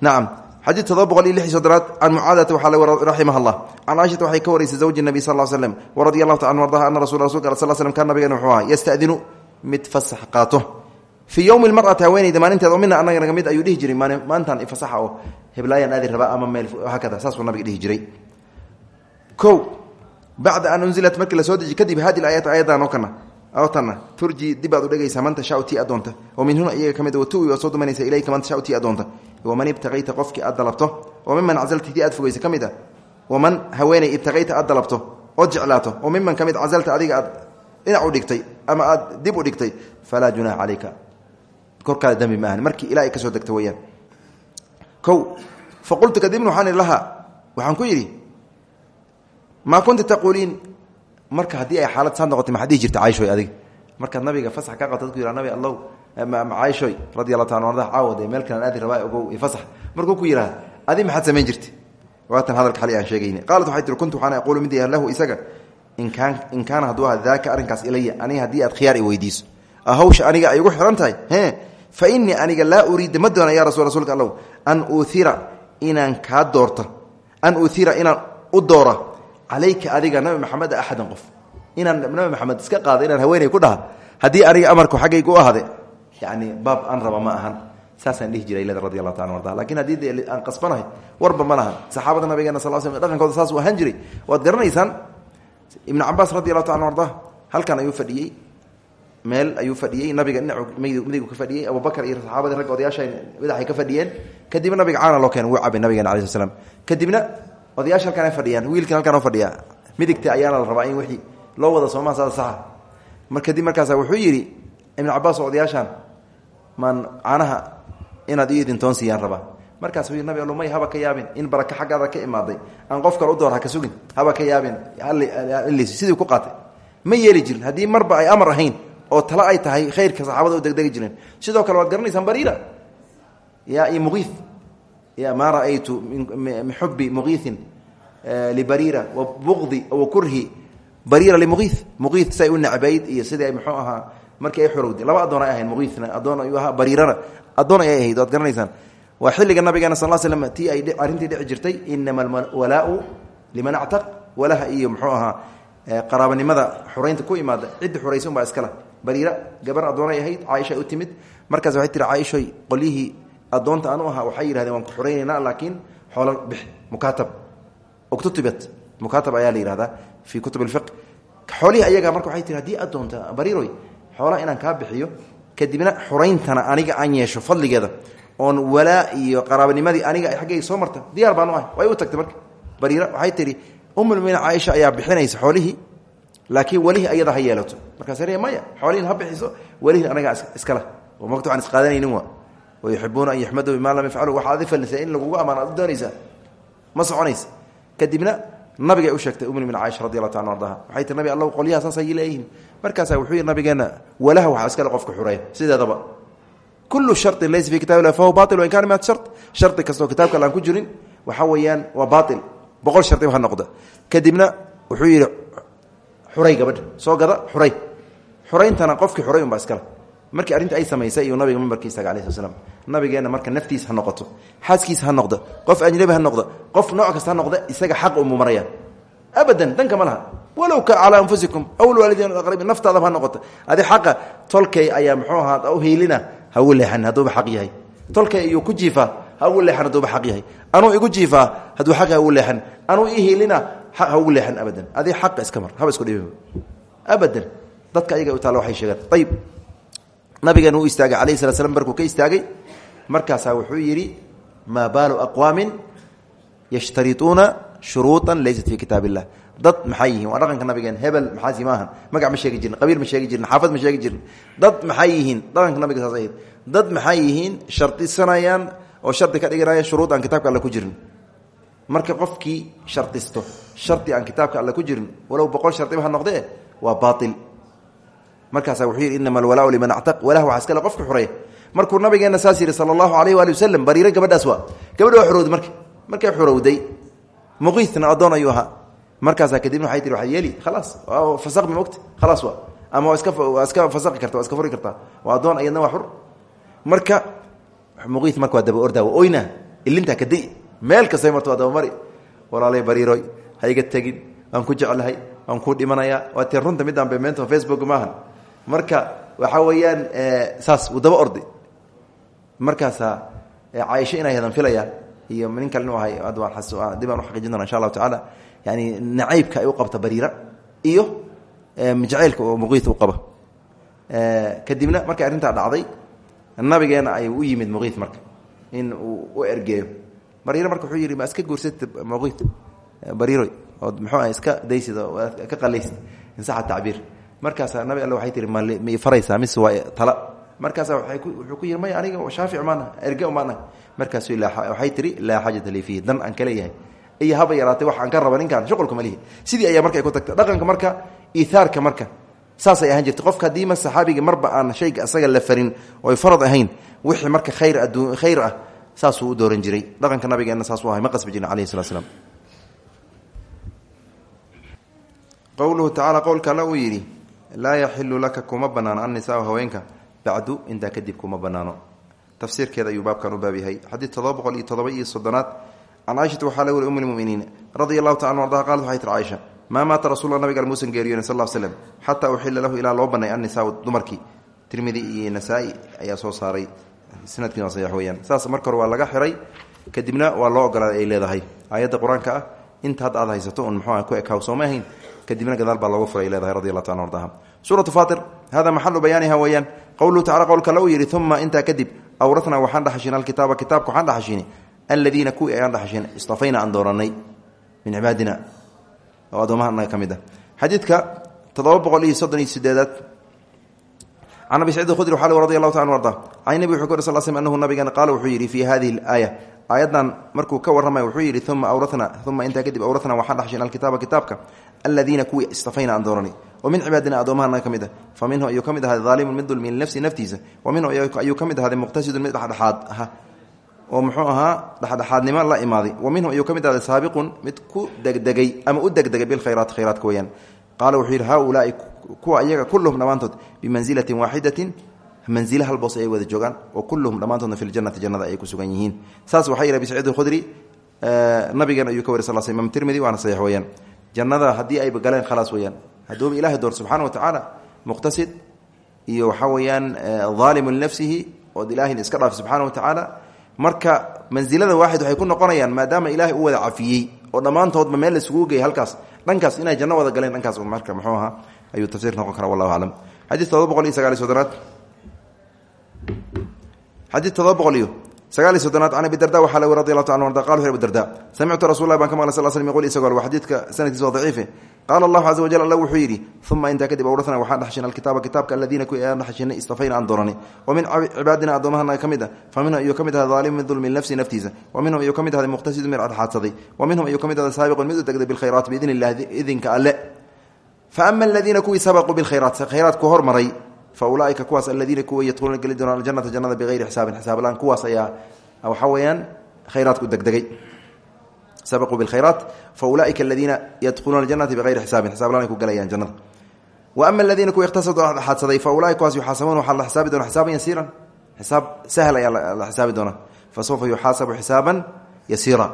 Nacam xadii todoba boqol iyo lix iyo soddonaad can mucaadata waxaa raximah allah can caaishata waxay ka waraysay zawji nabi sal l slem waradia allahu ta an ardaha ana rasul rasulka sl slm kaan nabigeena wuxuu ahaa yastadinu mid fasax qaato. Fii yowmi lmar'ati haweeneyda maalinteed oo mina annaga naga mid ayuu dhihi jiray maantan ifasaxa oo heblaayaan aadi rabaa ama meel haakada saasuu nabiga dhihi o bacda an unzilat markii la soo deji kadib hadi aayat ayadan oo kana oo tanna turji dib aad u dhegaysaa man tashaau tii adoonta oo minhuna iyaga ka mid watuwi waa soo dumanaysa ilayka man tashaau tii adoonta waman ibtaqayta qofkii aad dalabto oo miman cazalta tii aad fogeysa ka mid a waman haweeney ibtaqayta aad dalabto ood jeclaato oo miman ka mid cazalta adiga aad dhinac u dhigtay ama aad dib u dhigtay falaa yidhi maa kunta taquuliin marka haddii ay xaalad saa noqotay maxaad dhihi jirta cayshoy adiga. Markaad nabiga fasax ka qabta dadku yidha nabi allow cayshoy radi allahu taala arda caawade meel kalan aadi rabaa ogow fasax. Markuu ku yidhaha adi maxaad samayn jirta waatan hadalka xali aan sheegayni qaalat waxay tiri kuntu waxaan aquulu mid yahay lahu isaga in kaan in kaana hadduu aha daaka arrinkaas ilaya aniga haddii aad khiyaar i weydiiso. Hawsha aniga ay ugu xiran tahay e fa innii aniga laa uriida ma doona ya rasul rasulka allow an uuira inaan kaa doorto an uuira inaan u doora calayka adiga nabi maxamed axadan qof. Inaan nabi maxamed iska qaado inaan haweeney ku dhaha haddii aniga amarku xaggayga u ahade yani baab aan raba ma ahan. Saasaan dhihi jiray leda radi taala. Arda laakiin haddii aan qasbanahay warba ma lahan. Saxaabada nabigeena sal sl dhaqankooda saas u ahaan jiray. Waad garanaysaan nabiga dhinacu midigu ka fadhiyey. Abubakar iyo saxaabadii ragga odayaasha ka fadhiyeen. Kadibna nabiga caana loo keen wuu cabay nabigeena alai sl kadibna odayaasha halkaan fadhiyaan wiilkan halkaan fadhiya midigta ayaana la rabaa in wixii loo wada soomaa saada saxa mar kadib markaasa wuxuu yidhi ibnu cabaas odayaashaan maan caanaha inaad ii idintoon siiyaan rabaa. Markaas wuuu yidhi nabi haba ka yaabin in baraka xaggaada ka imaaday. Aan qof kale u door ha ka sugin haba ka yaabin sidii ku qaatay. Ma yeeli jirin haddii marba ay amar ahayn oo tale ay tahay khayrka saxaabada u degdegi jireen sidoo kale waad garanaysaan bariira ya iyo muqiif ra'aytu min xubi muqiiin libariira wa budi kurhi bariira limuqiih muqiih siay u necbayd iyo sidii ay muxuu ahaa markii ay xorowday laba addoon ay ahayn muqiihna addoon ayuu ahaa bariirana addoon ayay ahayd waad garanaysaan waa xilliga nabigeena sal l slm tii ay arrintii dhici jirtay inama alwalaau liman actaq walaha iyo muxuu ahaa qaraabanimada xuraynta ku imaada cidda xuraysa unbaa iskala bariira gabar addoonay ahayd caaisha u timid markaas waxay tiri caaishoy qolyihii addoonta anu ahaa waxay yidhahdeen waan ku xuraynaynaa laakiin xoolo bix mukaatab uktutibat mukaatab ayaa la yihahdaa fii kutub alfiq xoolihii ayaga marka waxay tiri haddii addoonta bariiroy inaan kaa bixiyo kadibna xurayntana aniga aan yeesho fadligeeda oon walaa iyo qaraabanimadii aniga ay xaggayga soo marta diyaar baanu ahay way u tagtay marka. Bariira waxay tihi umulmuminiin caaisha ayaa bixinaysa xoolihii laakiin welihii ayada ha yeelato. Markaas maya xoolihiin ha bixiso welihii anagaa iskala. Oo magta aan isqaadanaynin wa wayuxibuuna an yaxmaduu bimaa lam yafcalu waxaad adi falisa in lagugu ammaan aad u doonaysaa ma soconaysa. Kadibna nabigay u sheegtay umulmin caaisha radi allahu taala ardaha waxay tii nabi alla qolyaha saas ayay leeyihiin. Markaasaa wuxuu yidhi nabigeenna walaha waxaa iskale qofka xureeya sideedaba kullu sharin laysa fi kitab ilah fahuwa bail wain kana miat shar shardi kastoo kitaabka aan ku jirin waxa weeyaan waa bail boqol shardiba ha noqda. Kadibna wuxuu yidhi xuray gabadha soo gada xuray. Xurayntana qofkii xuray unbaa iskale markii arrinta ay samaysay iyo nabiga mimbarkiisaga alai sl nabigeenna marka naftiisa ha noqoto xaaskiisa ha noqdo qof ajnabi ha noqdo qof nooc kasta ha isaga xaq umuu maraya abadan danka ma laha. Walow ka calaa anfusikum aw lwaalidiin aqrabiin naftaadaba ha noqoto. Adi xaqa tolkay ayaa muxuu ahaa u hiilina ha ugu leexan hadduuba xaq yahay. Tolkay iyuu ku jiifaa ha ugu leexan hadduuba xaq yahay. Anuu igu jiifaa hadduu xaq ha ugu leexan. Anuu ii hiilina ha ugu leexan abadan. Adi xaqa iska mar haba isku dhibi. Abadan dadka ayaga u taalla waxay sheegaan. Ayib nabigeena uu istaagay alayh slat slam markuu ka istaagay. Markaasaa wuxuu yidhi maa baalu aqwaamin yashtariuuna shuruuطa laysat fi kitaab illah dad maxay yihiin? Waa dhaqanka nabigeen hebel maxaasi maahan magac ma sheegi jirin qabiil ma sheegi jirin xaafad ma sheegi jirin. Dad maxay yihiin? Dhaqanka nabiga saas ahayd. Dad maxay yihiin? Shardisanayaan oo shardi ka dhiganaya shuruud aan kitaabka alle ku jirin. Marka qofkii shardisto shardi aan kitaabka alle ku jirin walow boqol shardiba ha noqdee? Waa baail markaasa wuxuu yidhi inama alwalaau liman actaq walah waxaa iskale qofka xureeya markuu nabigeena saas yidhi sala allahu alayh waali wasalam bariiro gabadhaas waa gabadha waa xurowday marka markay xurowday muqiitna addoon ayuu ahaa. Markaasaa kadibna waxay tihi waxaa yeeli khalaas fasaqmi mogta khalaas waa ama waa iska waa fasaqi karta waa iska furi kartaa waa addoon iyadna waa xur. Marka muqiit marka waa daba ordaa waa oyna ilintaa kadi meel kastay marta waa dabamari walaalay bariiroy ha iga tegin waan ku jeclahay waan ku dhimanayaa waa tii runta midaan bemeento facebook maahan marka waxaa weeyaan saas uu daba orday. Markaasaa caaisho inay hadan filayaan iyo nin kale inuu ahay dib aan uxaqiijin doona insha allahu tacaala yani nacaybka ay u qabta bariira iyo jacaylka oo muqiit u qaba. Kadibna markay arrintaa dhacday nabigeena ay u yimid muqiit marka in uu u ergeeyo. Bariiro marka wuxuu yidhi ma iska guursata muqiit bariiroy ood muxuu ah iska daysid oo ka qalaysid insaxa tacbiir markaasaa nabi alle waxay tihi mal ma faraysaa mise waa tala. Markaasaa waay wuxuu ku yidhi maya aniga shaafic maana erge maana. Markaasu waxay tihi laa xaajata lii fiihi dan aan ka leeyahay. Iyo haba yaraatay wax aan ka raba ninkaan shuqulka malihi sidii ayaa marka ay ku tagta dhaqanka marka iihaarka marka saasay ahaan jirta qofka haddii ma saxaabiga marba aan shayga asaga la farin oy farad ahayn wixii marka khayr ah saasuu u dooran jiray. Dhaqanka nabigeenna saasuu ahay ma qasbi jirin alayhi salatu slam qowluhu tacaala qowlka alla uu yidhi laa yaxilu laka kuma banaano annisaau haweenka. Bacdu intaa kadib kuma banaano tafsiirkeeda ayuu baabkan u baab yahay. Xadiid todoba boqol iyo todoba iyo soddonaad. Can caaishata waxaa la weri um lmuminiin radia taala ardaha qaalat waxay tir caaisha maa maata rasulla nabiga muusan geeriyoon sal l slem xataa uxila lahu ilaa loo banay annisaau dumarkii. Tirmidi iyo nasaa-i ayaa soo saaray. Sanadkiina saxiix weyaan saas marka waa laga xiray kadibna waa loo ogolaaday ay leedahay. Aayadda qur'aanka ah inta hadda aad haysato un muxuu ku ekaaw sooma ahayn? Kadibna gadaal baa loogu furay leedahay radi taala ardaha suuratu fatir hada maxalu bayaaniha weeyaan. Qowluhu tacala qowlka la uu yidhi uma intaa kadib awratnaa waxaan dhaxashiina alkitaaba kitaabka waxaan dhaxashiinay aladiina kuwii ayaan dhaxashiin istafayna aan dooranay min cibaadina. Oo addoomaha naga ka mid ah. Xadiidka toddoba boqol iyo soddon iyo sideedaad can abi saciid khudri waxaa radi allahu taala arda. Can nebi wuxuu ka uri sal slm annahu nabigeena qaala wuxuu yidhi fii hadihi alaaya. Aayaddan markuu ka warramay wuxuu yidhi uma awratna uma intaa kadib awratna waxaan dhaxshin alkitaaba kitaabka aladiina kuwii istafayna aan dooranay oo min cibaadina addoomaha naga ka mid ah. Fa minhu ayuu ka mid ahaday daalimun mid dulmi linafsi naftiisa. Wa minhu ayuu ka mid ahaaday muqtasidun mid dhexdhexaad ah oo muxuu ahaa dhexdhexaadnimo la imaaday. Wa minhum ayuu ka mid ahday saabiqun mid ku degdegay ama u degdegay bilkhayraat khayraadka weyaan qaala wuxuu yidhi haaulaai kuwa iyaga kulluhum dhammaantood bimanzilatin waaxidatin manzile hal boos ayay wada joogaan wa kulluhum dhammaantoodna fi ljanati jannada ayay ku sugan yihiin. Saas waxaa yidhi abi saciid alkhudri khalaas weyaan hadduuba ilahay door subxana wa tacaala muqtasid iyo waxaa weeyaan daalimu linafsihi ood ilaahin iska dhaaf subxaana wa tacaala marka mansilada waaxid waxay ku noqonayaan maadaama ilaahay u wada cafiyey oo dhammaantoodba meel laisugu geeyay halkaas dhankaas inay janno wada galeen dhankaas marka muxuu ahaa ayuu tafsiir noqon kara wallahu aclam xadiid todoba sagaaliy soddonaad can abi darda waxaa la radi ta arda qala wuxu abu darda samictu rasul lah baan ka maqlay sal slm yqul isagoo waa xadiidka sanadkiisa waa daciife. Qaala allahu caza wajal alla wuxuu yidhi uma intaa kadib awratna waxaan dhaxshinay alkitaaba kitaabka aladiina kuwi ayaan dhaxshinay istafayna aan dooranay wa min cibaadina addoommahanaga ka mid ah fa minhum ayuu ka mid ahaa daalimu min dulmi nafsi naftiisa. Wa minhum ayuu ka mid ahday muqtasidun mid adxaadsaday. Wa minhum ayuu ka mid ahday saabiqun mid u degday bilkhayraat biidni illahi idinka alle. Fa ama aladiina kuwii sabaquu bilkhayraat khayraat ku hormaray fa ulaaika kuwaas aladiina kuwa yadkhuluuna geli doonaan aljanata jannada bigayri xisaabin xisaab la'aan kuwaas ayaa waxaa weeyaan khayraadku degdegay sabaquu bilkhayraat fa ulaaika aladiina yadkhuluuna aljanata bigayri xisaabin xisab la'aan ay ku galayaan jannada wa ama aladiina kuwa ikhtasaduu xaadsaday fa ulaaika kuwaas yuxaasabuuna waxaa la xisaabi doona xisaaban yasiiran xisaab sahal ayaa la xisaabi doona fa sawfa yuxaasabu xisaaban yasiira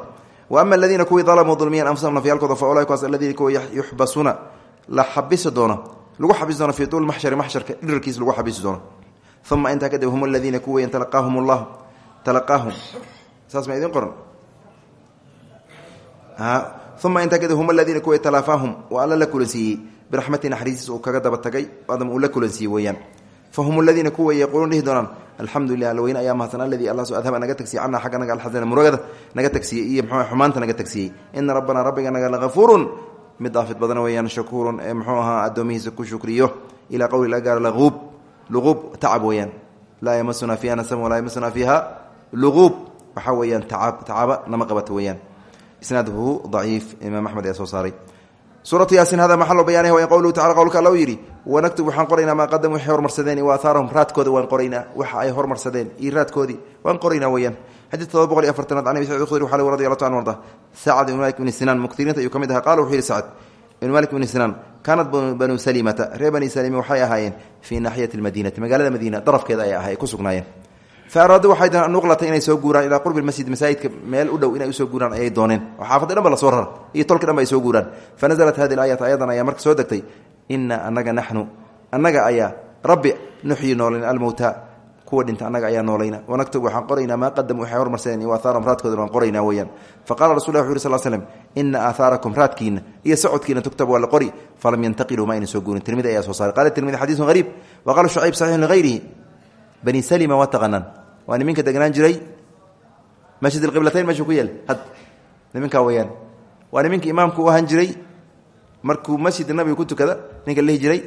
wa ama aladiina kuwii dalamuu dulmiyan anfusahum nafyaalkooda fa ulaaika kuwaas aladiina kuwa yuxbasuuna la xabisi doono lagu xabisi doono fii tuuli maxshari maxsharka dhirarkiis lagu xabisi doono. Uma intaa kadib hum aladiina kuweyan talaqaahum allahu talaqaahum. Saas ma idin qoran? Uma intaa kadib hum aladiina kuwa talaafaahum waa alla la kulansiiyey biraxmati naxariistiis uu kaga daba tagay adam uu la kulansiiyey fahum aladiina kuwa yaquuluun dhihi doonaan alxamdu lilah alweyne ayaa mahadsan aladii alla soo adhaba naga tagsiye canaa xagga naga murugada naga tagsiiyey iyo mxuu xumaanta naga tagsiiyey. Ina rabbanaa rabbiga naga mid daafid badan weeyaan shakuurun ee muxuu ku shukriyo ilaa qowli la gaaro laquub luquub tacab weeyaan. Laa yamasuna fiiha nasam walaa yamasuna fiiha luquub waxaa tacab tacaba nama qabato weeyaan. Isnaaduhu daciif imaam axmed ayaa soo saaray. Suuratu yaasin hada maxalo bayaanah way qowluhu tacala qowlka alla u yidhi wanaktub waxaan qoraynaa maa qadamu waxay hormarsadeen wa aaarahum raadkooda waan qoraynaa waxa ay hormarsadeen iyo raadkoodii weyaan xadii todoba boqol iyo afartanaad can abi sacid khudri waxaa radi allahu ta an arda sacad ibn malik bni sinaan muktiriinta ayuu ka mid ahaa qala wuxuu yihi sacad ibn malik bni sinaan kaanat banuu salimata reer bani salimi waxay ahaayeen fii naaxiyati lmadiinati magaalada madiina darafkeeda ay ahay ku sugnaayeen fa araadu waxay deen anuqlata inay soo guuraan ilaa qurbi masjid masaajidka meel u dhow inay u soo guuraan ayay dooneen oo xaafadda dhan ba la soo rara iyo tolki dhan ba ay soo guuraan fa ina anaga naxnu annaga kuwa dhinta annaga ayaa noolayna wanaktub waxaan qoraynaa maa qadamu waxay hormarsadeen iyo aaaram raadkooda waan qoraynaa weyaan faqala rasul lah wuxu yuri sal slm ina iyo socodkiina tugtab waa qori falam yantaqiluu ma ayna soo guurin. Tirmidi ayaa soo saaray. Qala tirmidi xadiisun hariib wa qala shucayb saxiixun ligayrihi bani salima waa taqaanaan. Waa niminka degnaan jiray. Masjid alqiblatayn meeshuu ku yeel had niminkaa weyaan waa niminka imaamku u jiray. Markuu masjidka nabiga ku tukada ninka lihi jiray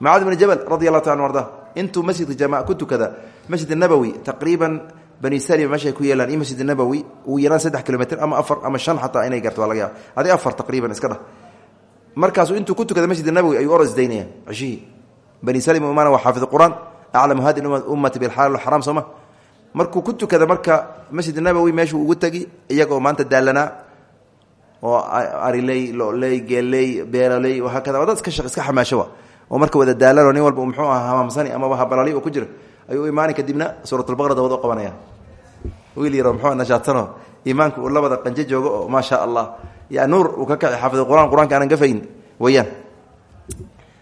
mucaad bn jabal radi taala arda intuu masjidka ku tukada masjid nabowi taqriiban bani salima meeshay ku yeelaan iyo masjid nabowi uu yaraan saddex kilomitr ama afar ama shan xataa inay garto waa laga yaaba adi afar taqriiban iska dhah. Markaasuu intuu ku tukada masjid nabowi ayuu orosdaynaya ceshihii bani salima umana waa xaafid qur'aan. Aclamu hadi ummati bilxalaal xaraam sooma markuu ku tukada marka masjid nabowi meeshuu ugu tegi iyagoo maanta daalanaa oo ariley loley geeley beeraley haakada waa dad iska shaq iska xamaashowa oo marka wada daalanoo nin walba muxuu aha hamaamsani amaba habalali oo ku jira ayuu imaani kadibna suuratulbaqara dabad u qabanaya. Wiil yaro nashaadsano iimaanka uu labada qanje joogo oo maa sha allah ya nuur uu ka kaci xaafid qur'aan gafayn weyaan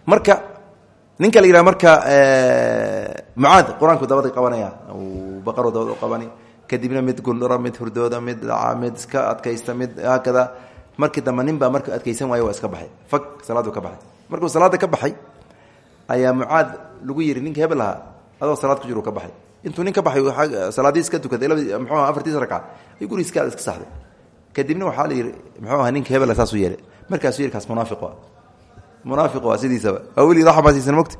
marka ninka la yidhaha marka mucaad qur'aanku dabada qabanaya. Baqaro dabad u qabani. Kadibna mid gundhura mid hurdooda mid dhaca mid adkaysta mid haakada markii dambe nin adkaysan waayo waa iska baxay. Fag salaadu ka baxay. Markuu salaada ka baxay ayaa mucaad lagu yidhi ninka hebel ahaa adoo salaad ku jir ka baxay. Intuu nin ka baxay salaadiis ka tukaday mxuu aha afartiis ragca ay guri iska saxday. Kadibna waxaa la yidhi muxuu aha ninka hebel saasuu yeelay. Markaasuu yidhi kaas munaafiq waa. Munaafiq waa sidiisaba. Waa weligiid xamaasiisan mogta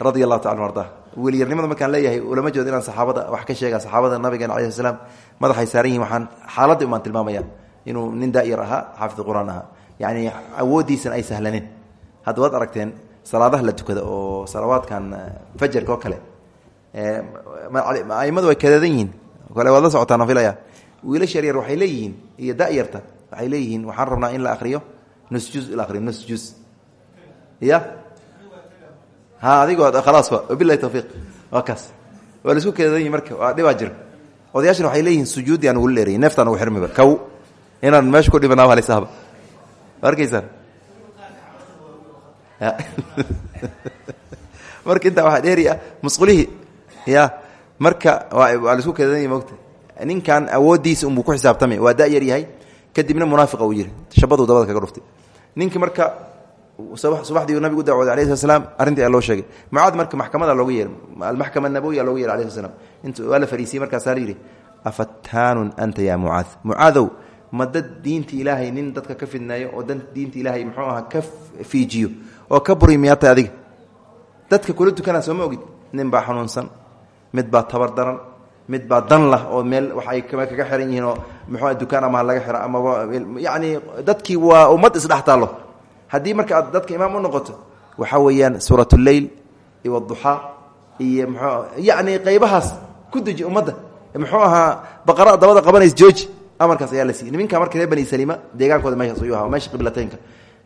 radia allahu tacala arda weliyarnimada markaan leeyahay ulama jeedo inaan saxaabada wax ka sheega saxaabada nabigeena alai slam madaxay saaran yihiin waxaan xaaladda umaan tilmaamaya inuu nin daayar ahaa xaafid qur'aan ahaa. Yani awooddiisan ay sahlaneen hadda waad aragteen salaadaha la tukada oo salawaadkan fajarka oo kale aimadu way kadeedan yihiin. Kale waad la socotaan filaya wiilasha yaryar waxay leeyihiin iyo dayarta waxay leeyihiin waxaan rabnaa in la akriyo nus juz la akriyo nus juz. Ya ha adigoo khalaasba wabilahi tawfiiq. Waa kaas. Waa la isku kadeedan yihiin marka waa dhibaa jira odayaashana waxay leeyihiin sujuudi aan ugula dheerayy neeftaan ugu xirmiba kaw inaan meesha ku dhibanaaba halisahaba arkaysaan marka intaa waxaa dheeri ah musqulihii ya marka waa la isku kadeedanya mogta ninkan awooddiisa unbuu ku xisaabtamay waa da-yar yahay kadibna munaafiqa uu yihi shabaduu dabada kaga dhuftay. Ninkii marka subaxdii nabigu u dacwooday alayhi slat slam arrintii aa loo sheegay. Mucaad marka maxkamada looga yeeray almaxkama nabowiya looga yeeray alayhi slam int waa la fariisiyey markaasaa anta ya mucaad? Mucaadow ma dad diinta nin dadka ka fidneeyo oo dan diinta ilaahay muxuu aha ka fiijiyo oo ka buri miyaatay adiga. Dadka kula tukanaa sooma ogid nin baa xanuunsan mid baa tabar daran mid baa dan lah oo meel wax ay kaga xiran yihiin oo muxuu dukaan ama laga xiro amaba yacni dadkii waa ummad isdhex taallo. Haddii marka aad dadka imaam u noqoto waxaa weeyaan suurat lleyl iyo aduxaa iyo mxuu yacni qaybahaas ku deji ummadda. Muxuu ahaa baqara dabada qabanays jooji amarkaas ayaa la siiyey. Niminka marka reer bani salima deegaankooda meeshaas ayuu aha meesha qiblateynka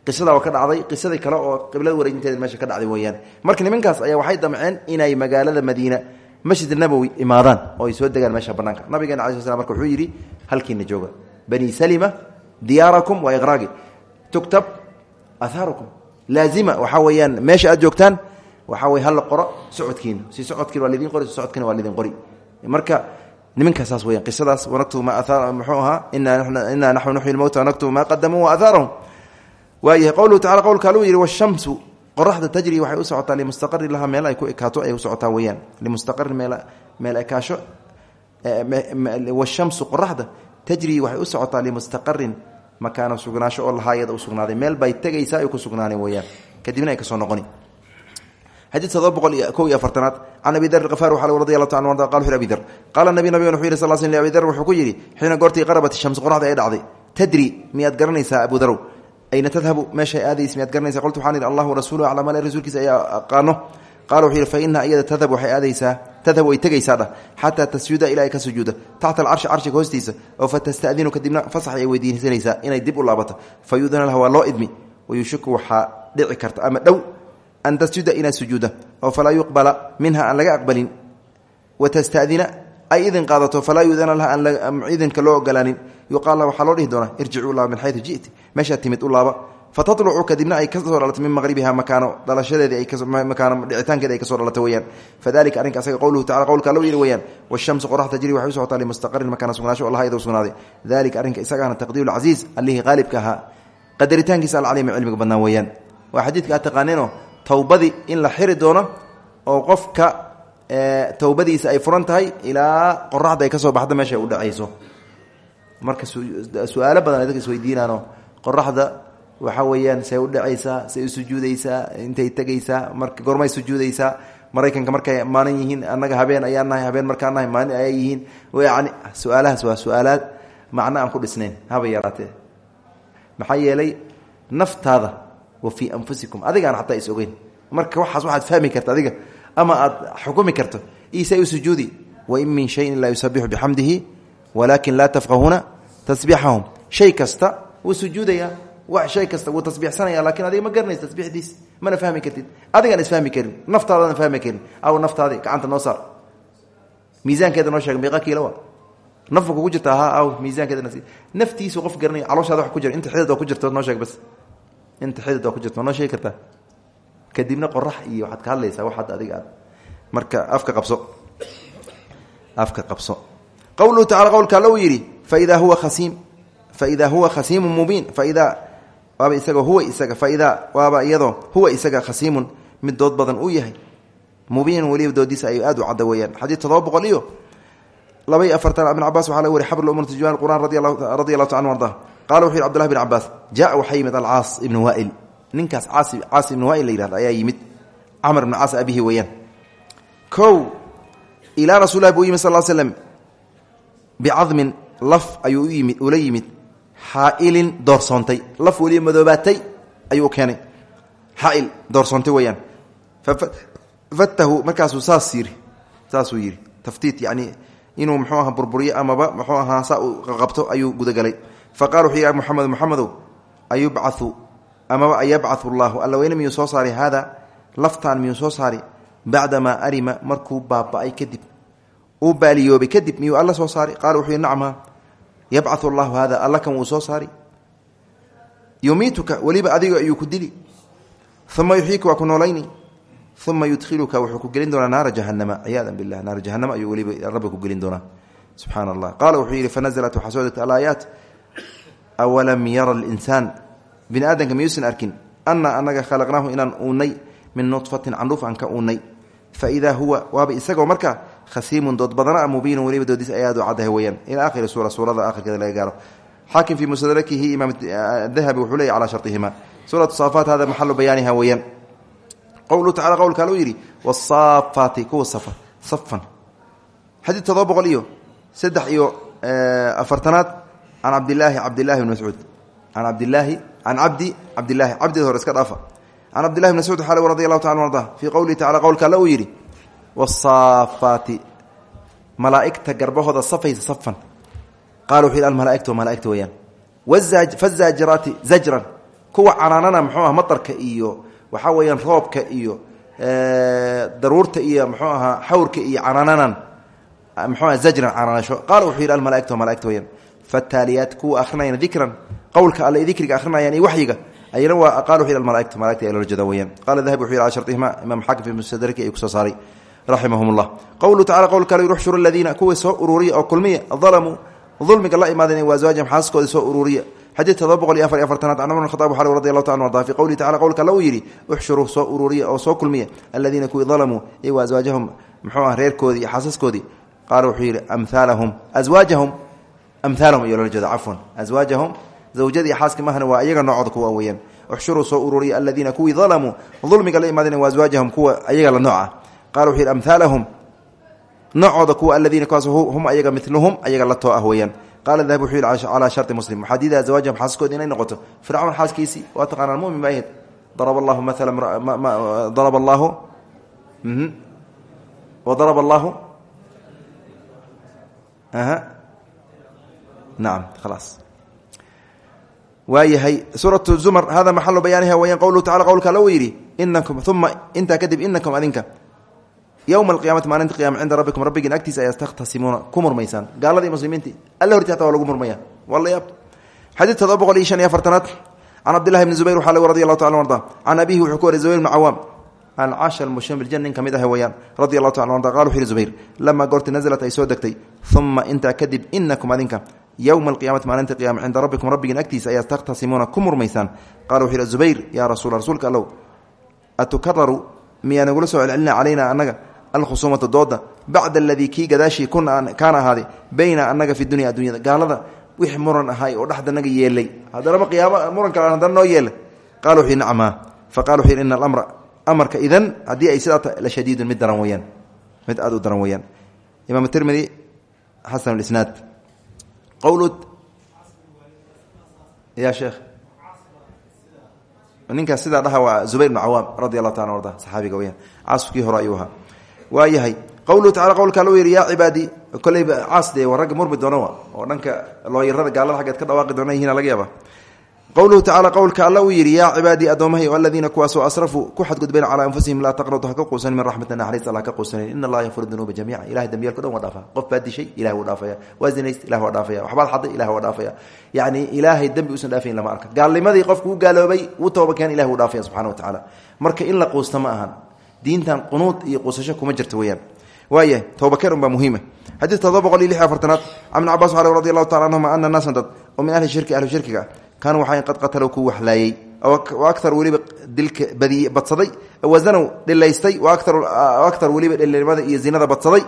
qisada ka dhacday qisadii kale oo qiblada wareejinteeda meesha ka dhacday weeyaan. Marka niminkaas ayaa waxay damceen inay magaalada madiina masjid nabowi imaadaan oo ay soo degaan meesha banaanka nabigeena ala sl marka wuxuu yidhi halkiina jooga. Bani salima diyaarakum waa iqraagi tuktab aahaarukum laazima waxaa weeyaan meesha aad joogtaan waxaa weye hala qoro socodkiina. Si socodkiina waa lidin qori si socodkiina waa lidin qori. Marka niminkaa saas weyan qisadaas wanaktubu ma muxuu ahaa inaa naxnu nuxyi lmowta wanaktubu maa qadamuu waaathaarahum waayahay qowluhu tacala qowlka aluu yidhi washamsu qoraxda tajri waxay u socotaa limustaqari laha meel ay ku ekaato ay u socotaa weyaan limustaqarin meel meel ekaasho washamsu qoraxda tajri waxay u socotaa limustaqarin makaana sugnaasho oo lahaa iyada u sugnaaday. Meel bay tegaysaa ay ku sugnaaneen weyaan kadibna ay ka soo noqoni. Xadiid todoba boqol iyo kow iyo afartanaad can abi dar afaar waxaa radi allahu ta qala wuxu abi dar qaala nabi nabigan wuxuu yihi sal sl abi dar wuxuu ku yidhi xiina goortii qarabat shamsu qoraxda ay dhacday tadri miyaad garanaysaa abu darow ayna tadhabu meeshay aadaysa miyaad garanaysa qoltu waxaan idhi allahu rasuulu aclam ale rasuulkiisa ayaa aqaano qaala wuxuu yidhi fa inaha iyada tadhab waxay aadaysaa tadhab way tegaysaa dhah xataa tasjuuda ilaa ay ka sujuuda taxta alcarshi carshiga hoostiisa oo fa tastadinu kadibna fasax ay weydiisanaysaa inay dib u laabato fa yuudana laha waa loo idmi wayushiku waxaa dhici karta ama dhow an tasjuda inaad sujuuda ay idin qaadato falaa yuudana laha aan idinka loo ogolaanin. Yuqaal waxaa loo dhihi doonaa irjicuu laa min xayu jiti. Meeshaad timid u laaba. Fatatlucu kadibna ay ka soo dhalatay min maqribiha makaano dhalashadeedimakaano dhicitaankeeda ay ka soo dhalatay weyaan fadalika arrinka asaga qowluhu tacala qowlka allo yidhi weyaan washamsu qorax tajri waxay u socotaa limustaqarin makaana sugnaasho allaha iyadoo sugnaaday. Dalika arrinka isagaana taqdiiru lcasiiz allihii qaalibka ahaa. Qadaritaankiisa alcaliima cilmiga badnaan weeyaan. Waa xadiidka aad taqaaneenoo towbadii in la xiri doono oo qofka towbadiisa ay furan tahay ilaa qoraxda ay ka soo baxda meesha ay u dhacayso. Marka su'aalo badan dadka isweydiinaano qoraxda waxa weeyaan say u dhacaysaa say u intay tegaysaa marka gormay sujuudaysaa maraykanka markay maalin yihiin annaga habeen ayaan nahay habeen markaan nahay maalin ayay yihiin. Yani su'aalahaas waa su'aalaad aan ku dhisnayn haba yaraatee. Maxaa yeelay wa fii anfusikum adigaan xataa is marka waxaas waxaad fahmi karta adiga ama aad xukumi karto isay u sujuudi wain min shayin laa yusabixu bixamdihi walaakin laa tafqahuuna tasbiixahum shay kasta wuu sujuudayaa wax shay kasta wuu tasbiixsanaya laakiin adiga ma garanaysa tasbiixdiis mana fahmi kartid. Adigaan isfahmi karin naftaadaan fahmi karin. Aw naftaadi gacanta noo saar. Miisaankeeda noo sheega meeqa kiilo wa nafma kugu jirta ahaa aw miisaankeeda naftiisu qof garanay calooshaada wax ku jira inta xidid oo ku jirto noo sheeg bas inta xidid oo ku jirto sheegi kartaa kadibna qorax iyo waxaad ka hadlaysaa waxaad adiga aad. Marka afka qabso. Afka qabso. Qowluhu tacala qowlka alla uu yidhi faidaa huwa khasiim. Faidaa huwa khasiimu mubiin. Faidaa waaba isagoo huwa isaga. Faidaa waaba iyadoo huwa isaga khasiimun. Mid dood badan uu yahay. Mubiin weliba doodiisa ay aad u cadda weeyaan. Xadiid todoba boqol iyo laba iyo afartan ibn cabaas waxaa laga wariy xabr umr turjumaan qur'aan radi allahu ta anhu arda qala wuxu yidhi cbdullahi bn cabaas jaa waxaa yimid alcaas ibnu waail ninkaas caas ibnu waail la ayaa yimid camr ibn caas abihi weeyaan. Kow ilaa rasulilah buu yimid sal bicadmin laf ayuu yimid ula yimid. Xaailin laf weliba madoobaatay ayuu keenay. Xaail doorsoontay weeyaan. Fatahu markaasuu saas yiri. Saasuu yidhi taftiit yani inuu mxuu aha burburiyo amaba mxuu ahaa qabto ayuu gudagalay. Faqala wuxuu yidhi moxamed moxamedow ayubcau amaba ayabcau llahu alla weyne miyuu soo saari haada laftaan miyuu soo saari bacdamaa arima markuu baaba'ay kadib. Uu baaliyoobay kadib miyuu alla soo saari qaala wuxuu yidhi nacma yabcau llahu hada alla kan wuu soo saari yumiituka weliba adigo ayuu ku dili. Uma yuxyiika waa ku noolayni. Uma yudkhiluka wuxuu ku gelin doonaa naara jahanama ciyaada bilah naara jahanama ayuu weliba rabbi ku gelin doonaa. Subxaana allah qaala wuxuu yidhi fanaزlat waxaa alaayaat. Awalam yara linsaan bini aadamka miyuusan arkin ana anaga khalaqnaahu inaan uunay min nudfatin candhuuf aan ka uunay. Faidaa huwa waaba isagoo marka khasiimun dood badana mubiinu weliba doodiis ay aad u caddahay weyaan ila akhiri suura suurada akhirkeeda laga gaaro. Xaakim fii mustadrakihi imaam dahabi wuxuu leeyay calaa sharطihima suuratu saafaat hada maxalu bayaaniha weeyaan. Qowluhu tacala qowlka aluu yidhi wasaafaati kuwa safa safan. Xadiid todoba boqol iyo iyo afartanaad can cabdilaahi cabdillahi bni mascuud. Can cabdilaahi can cabdi cabdilahi cabdida hore iska dhaafa can cabdillahi bn mascuud xaal radi allahu taala arda fii qowlihi tacala qowlka alla uu yidhi wasaafaati malaaigta garbahooda safaysa safan qala wuxuu yidhi almalaaigtu malaaigta weyaan fazaajiraati zajran kuwa canaanana muxuu ah matarka iyo waxaa weeyaan roobka iyo daruurta iyo muxuu ahaa xawrka iyo canaananan muxuuah zajran canaanasho qaala wuxuu yidhi almalaaigtu malaaigta weyaan fataaliyaat kuwa akhrinayana dikran qowlka alle dikriga akhrinayaan iyo waxyiga ayna waa qaal wuxu yidhi almalaaigtu malaigta ay loola jeeda weyaan qala dahabi wuxu yidhi ala shartihima imaam xaakim fi mustadraki ay ku soo saaray raximahum llah qowluhu tacala qowl kale yuri uxshuru aladiina kuwii soo ururiya oo kulmiya dalamuu dulmiga la imaadeen waaswaajam xaasaskoodii soo ururiya xadiid todoba boqol iyo afar iyo afartanaad can cumar khadaab waxaa radi allahu taala arda fi qowlihi tacala qowlka alla uu yidhi uxshuruu soo ururiya oo soo kulmiya aladiina kuwii dalamuu iyo waaswaajahum muxuu ah reerkoodii iyo xaasaskoodii. Qaala wuxuu yidhi amhaalahum aswaajahum amhaalahum iyo loola jeeda cafwan. Aswaajahum zawjada iyo xaaski mahna waa iyaga noocooda kuwa weeyaan. Uxshuruu soo ururiya aladiina kuwii dalamuu dulmiga la imaadeen waaswaajahum kuwa ayaga la nooca. Qala wuxuu yidhi amhaalahum noocooda kuwa aladiina kuwaas hum ayaga miluhum ayaga la too ah weeyaan. Qaala dahab wuxuu yihi calaa sharti muslim. Waxaa diidaa zawaajahum xaasaskood inay noqoto fircawn xaaskiisii waa taqaanaan mumin ba ahayd daraba allahu maala daraba allahu wadaraba allahu naam khalaas waayahay. Suuratu zumar hada maxalu bayaaniha wayaan qowluhu tacala qowlka alla uu yidhi inakum uma intaa kadib inakum adinka. Yowma alqiyamati maalinta qiyama cinda rabbikum rabbigiin agtiisa ayaa takhtasimuuna ku murmaysaan. Gaaladii muslimiintii alla horti hataa waa lagu murmaya. Waa la yaab xadiid todoba boqol iyo shan iyo afartanaad can cabdillahi bni zubayr waxaa lagu radi allahu taala arda can abihi wuxuu ku wariyay zubayr bni cawaam alcashar mushan biljan nin ka mid ah weyaan radi allahu taala arda qala wuxu yihi zubayr lamaa goorti nasalat ay soo degtay uma intaa kadib inakum adinka yowma alqiyamati maalinta qiyama cinda rabbikum rabbigiin agtiisa ayaa takhtasimuuna ku murmaysaan qala wuxuu yihi zubayr yaa rasuula rasuulka allow atukararu miyaa nagula soo celcelina calayna annaga alkhusuumata dooda bacda aladii kii gadaashii kuna kaana ahaaday bayna annaga fi dunya addunyada gaalada wixii muran ahay oo dhexdanaga yeelay haddanaba qiyaamo muran kale haddana noo yeelay qala wuxuu yihi nacmaa faqala wuxuu yihi ina alamra amarka idan haddii ay sidaa tahay la shadiidun mid daran ninkaas sidaa dhaha waa zubayr bn cawaam radi allahu taala arda saxaabiga weyaan caasufkii hore ayuu ahaa waayahay qowluhu tacala qowlka alla u yihi yaa cibaadii koleyba caas dee waa ragga murmi doona oo dhanka looyarada gaalada xaggeed ka dhawaaqi doona yihiin laga yaaba qowluhu tacala qowlka alla uu yidhi yaa cibaadii addoomahay o aladiina kuwaasoo asrafuu ku xadgudbeen calaa anfusihim laa taqnatu ha ka quusanin min raxmati naxariis alla ka quusanin in allaha yakfuru dunuuba jamiica ilahay dambiyaalko dhan waa dhaafa qof baa dishay ilahay wuu dhaafaya. Waa zinayst ilah waa dhaafaya. Waxbaad xaday ilah waa dhaafaya. Yacni ilaahay dembi uusan dhaafayn lama arka. Gaalnimadii qofku u gaaloobay wuu tooba keen ilahi wuu dhaafaya subxana wa tacaala marka in la quusta ma ahan. Diintan qunuud iyo quusasho kuma jirto weyaan waayahay tobakeen unbaa muhiima. Xadiid todoba boqol iyo lix afartanaad can ibn cabas radi allahu tacala anhuma ana naasan dad oo min ahli shirki ahlu shirkiga kaanuu waxay qad qatalow ku waxlaayey wa akar weliba dilka badsaday wasanow dhilaystay wa akar weliba dhilinimada iyo zinada badsaday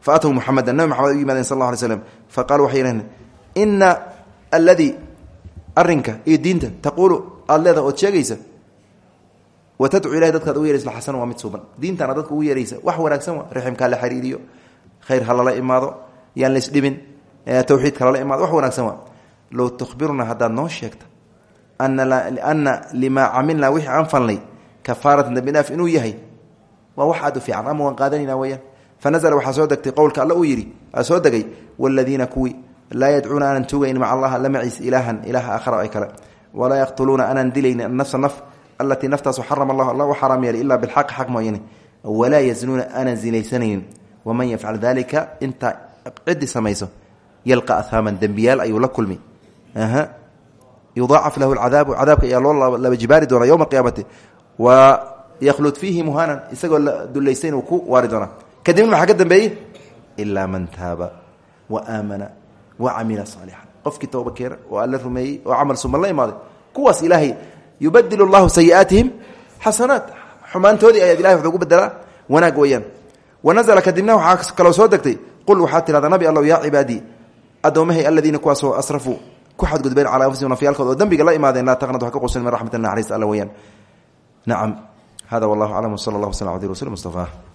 fa atw muxamedan nabi maxamed u yimaadeen sal alla alay slam fa qalu waxay yidhahdeen ina alladii arinka iyo diinta taquulu aada leedaha ood sheegaysa wa tadcu ilahi dadkaad ugu yeeraysa xasan waa mid suuban diintana dadka ugu yeeraysa wax wanaagsan wa raximkaa la xiriiriyo khayr ha lala imaado yaan la isdhibin tawxiidka lala imaado wax wanaagsan waa low tuhbiruna haddaad noo sheegta ana limaa camilnaa wixii aan falnay kafaaratan dambidhaaf inuu yahay waa wax aad u fiican ama waan qaadanayna weyaan fanazla waxaa soo degtay qowlka alla uu yidhi soo degay wladiina kuwii laa yadcuuna aanan tugayn maca allah la maciis ilaahan ilaha aakhara ay kale walaa yaqtuluuna aanan dilayni nafsa naf alatii naftaasu xarama allah alla u xaraam yeelay ilaa bilxaqi xaq mooyane walaa yaznuuna aanan zinaysanaynin waman yafcal dalika yudaacaf lahu cadaabu cadaabka ayaa loo laba jibaari doona yowma qiyaamati. Wa yakhlud fiihi muhanan isagoo la dulaysayn uu ku waari doonaa. Kadibna maxaa ka dambeeyey? Ilaa man taaba wa aamana wa camila saalixan qofkii tooba keena oo alla rumeeyey oo camal suman la imaaday kuwaas ilaahay yubadil llahu sayiaatihim xasanaat xumaantoodii ayaad ilahay wuxuu ugu bedelaa wanaag weeyaan. Wanazla kadibna waxaa kaloo soo degtay qul asrafuu ku xadgudbeen calaa anfusihim nafyaalkooda oo dembiga la imaadeen laa taqnad wax ka quusan min raxmat naxariis alla weyaan nacam hada wallahu aclam wsala allah waslam abdi mustafa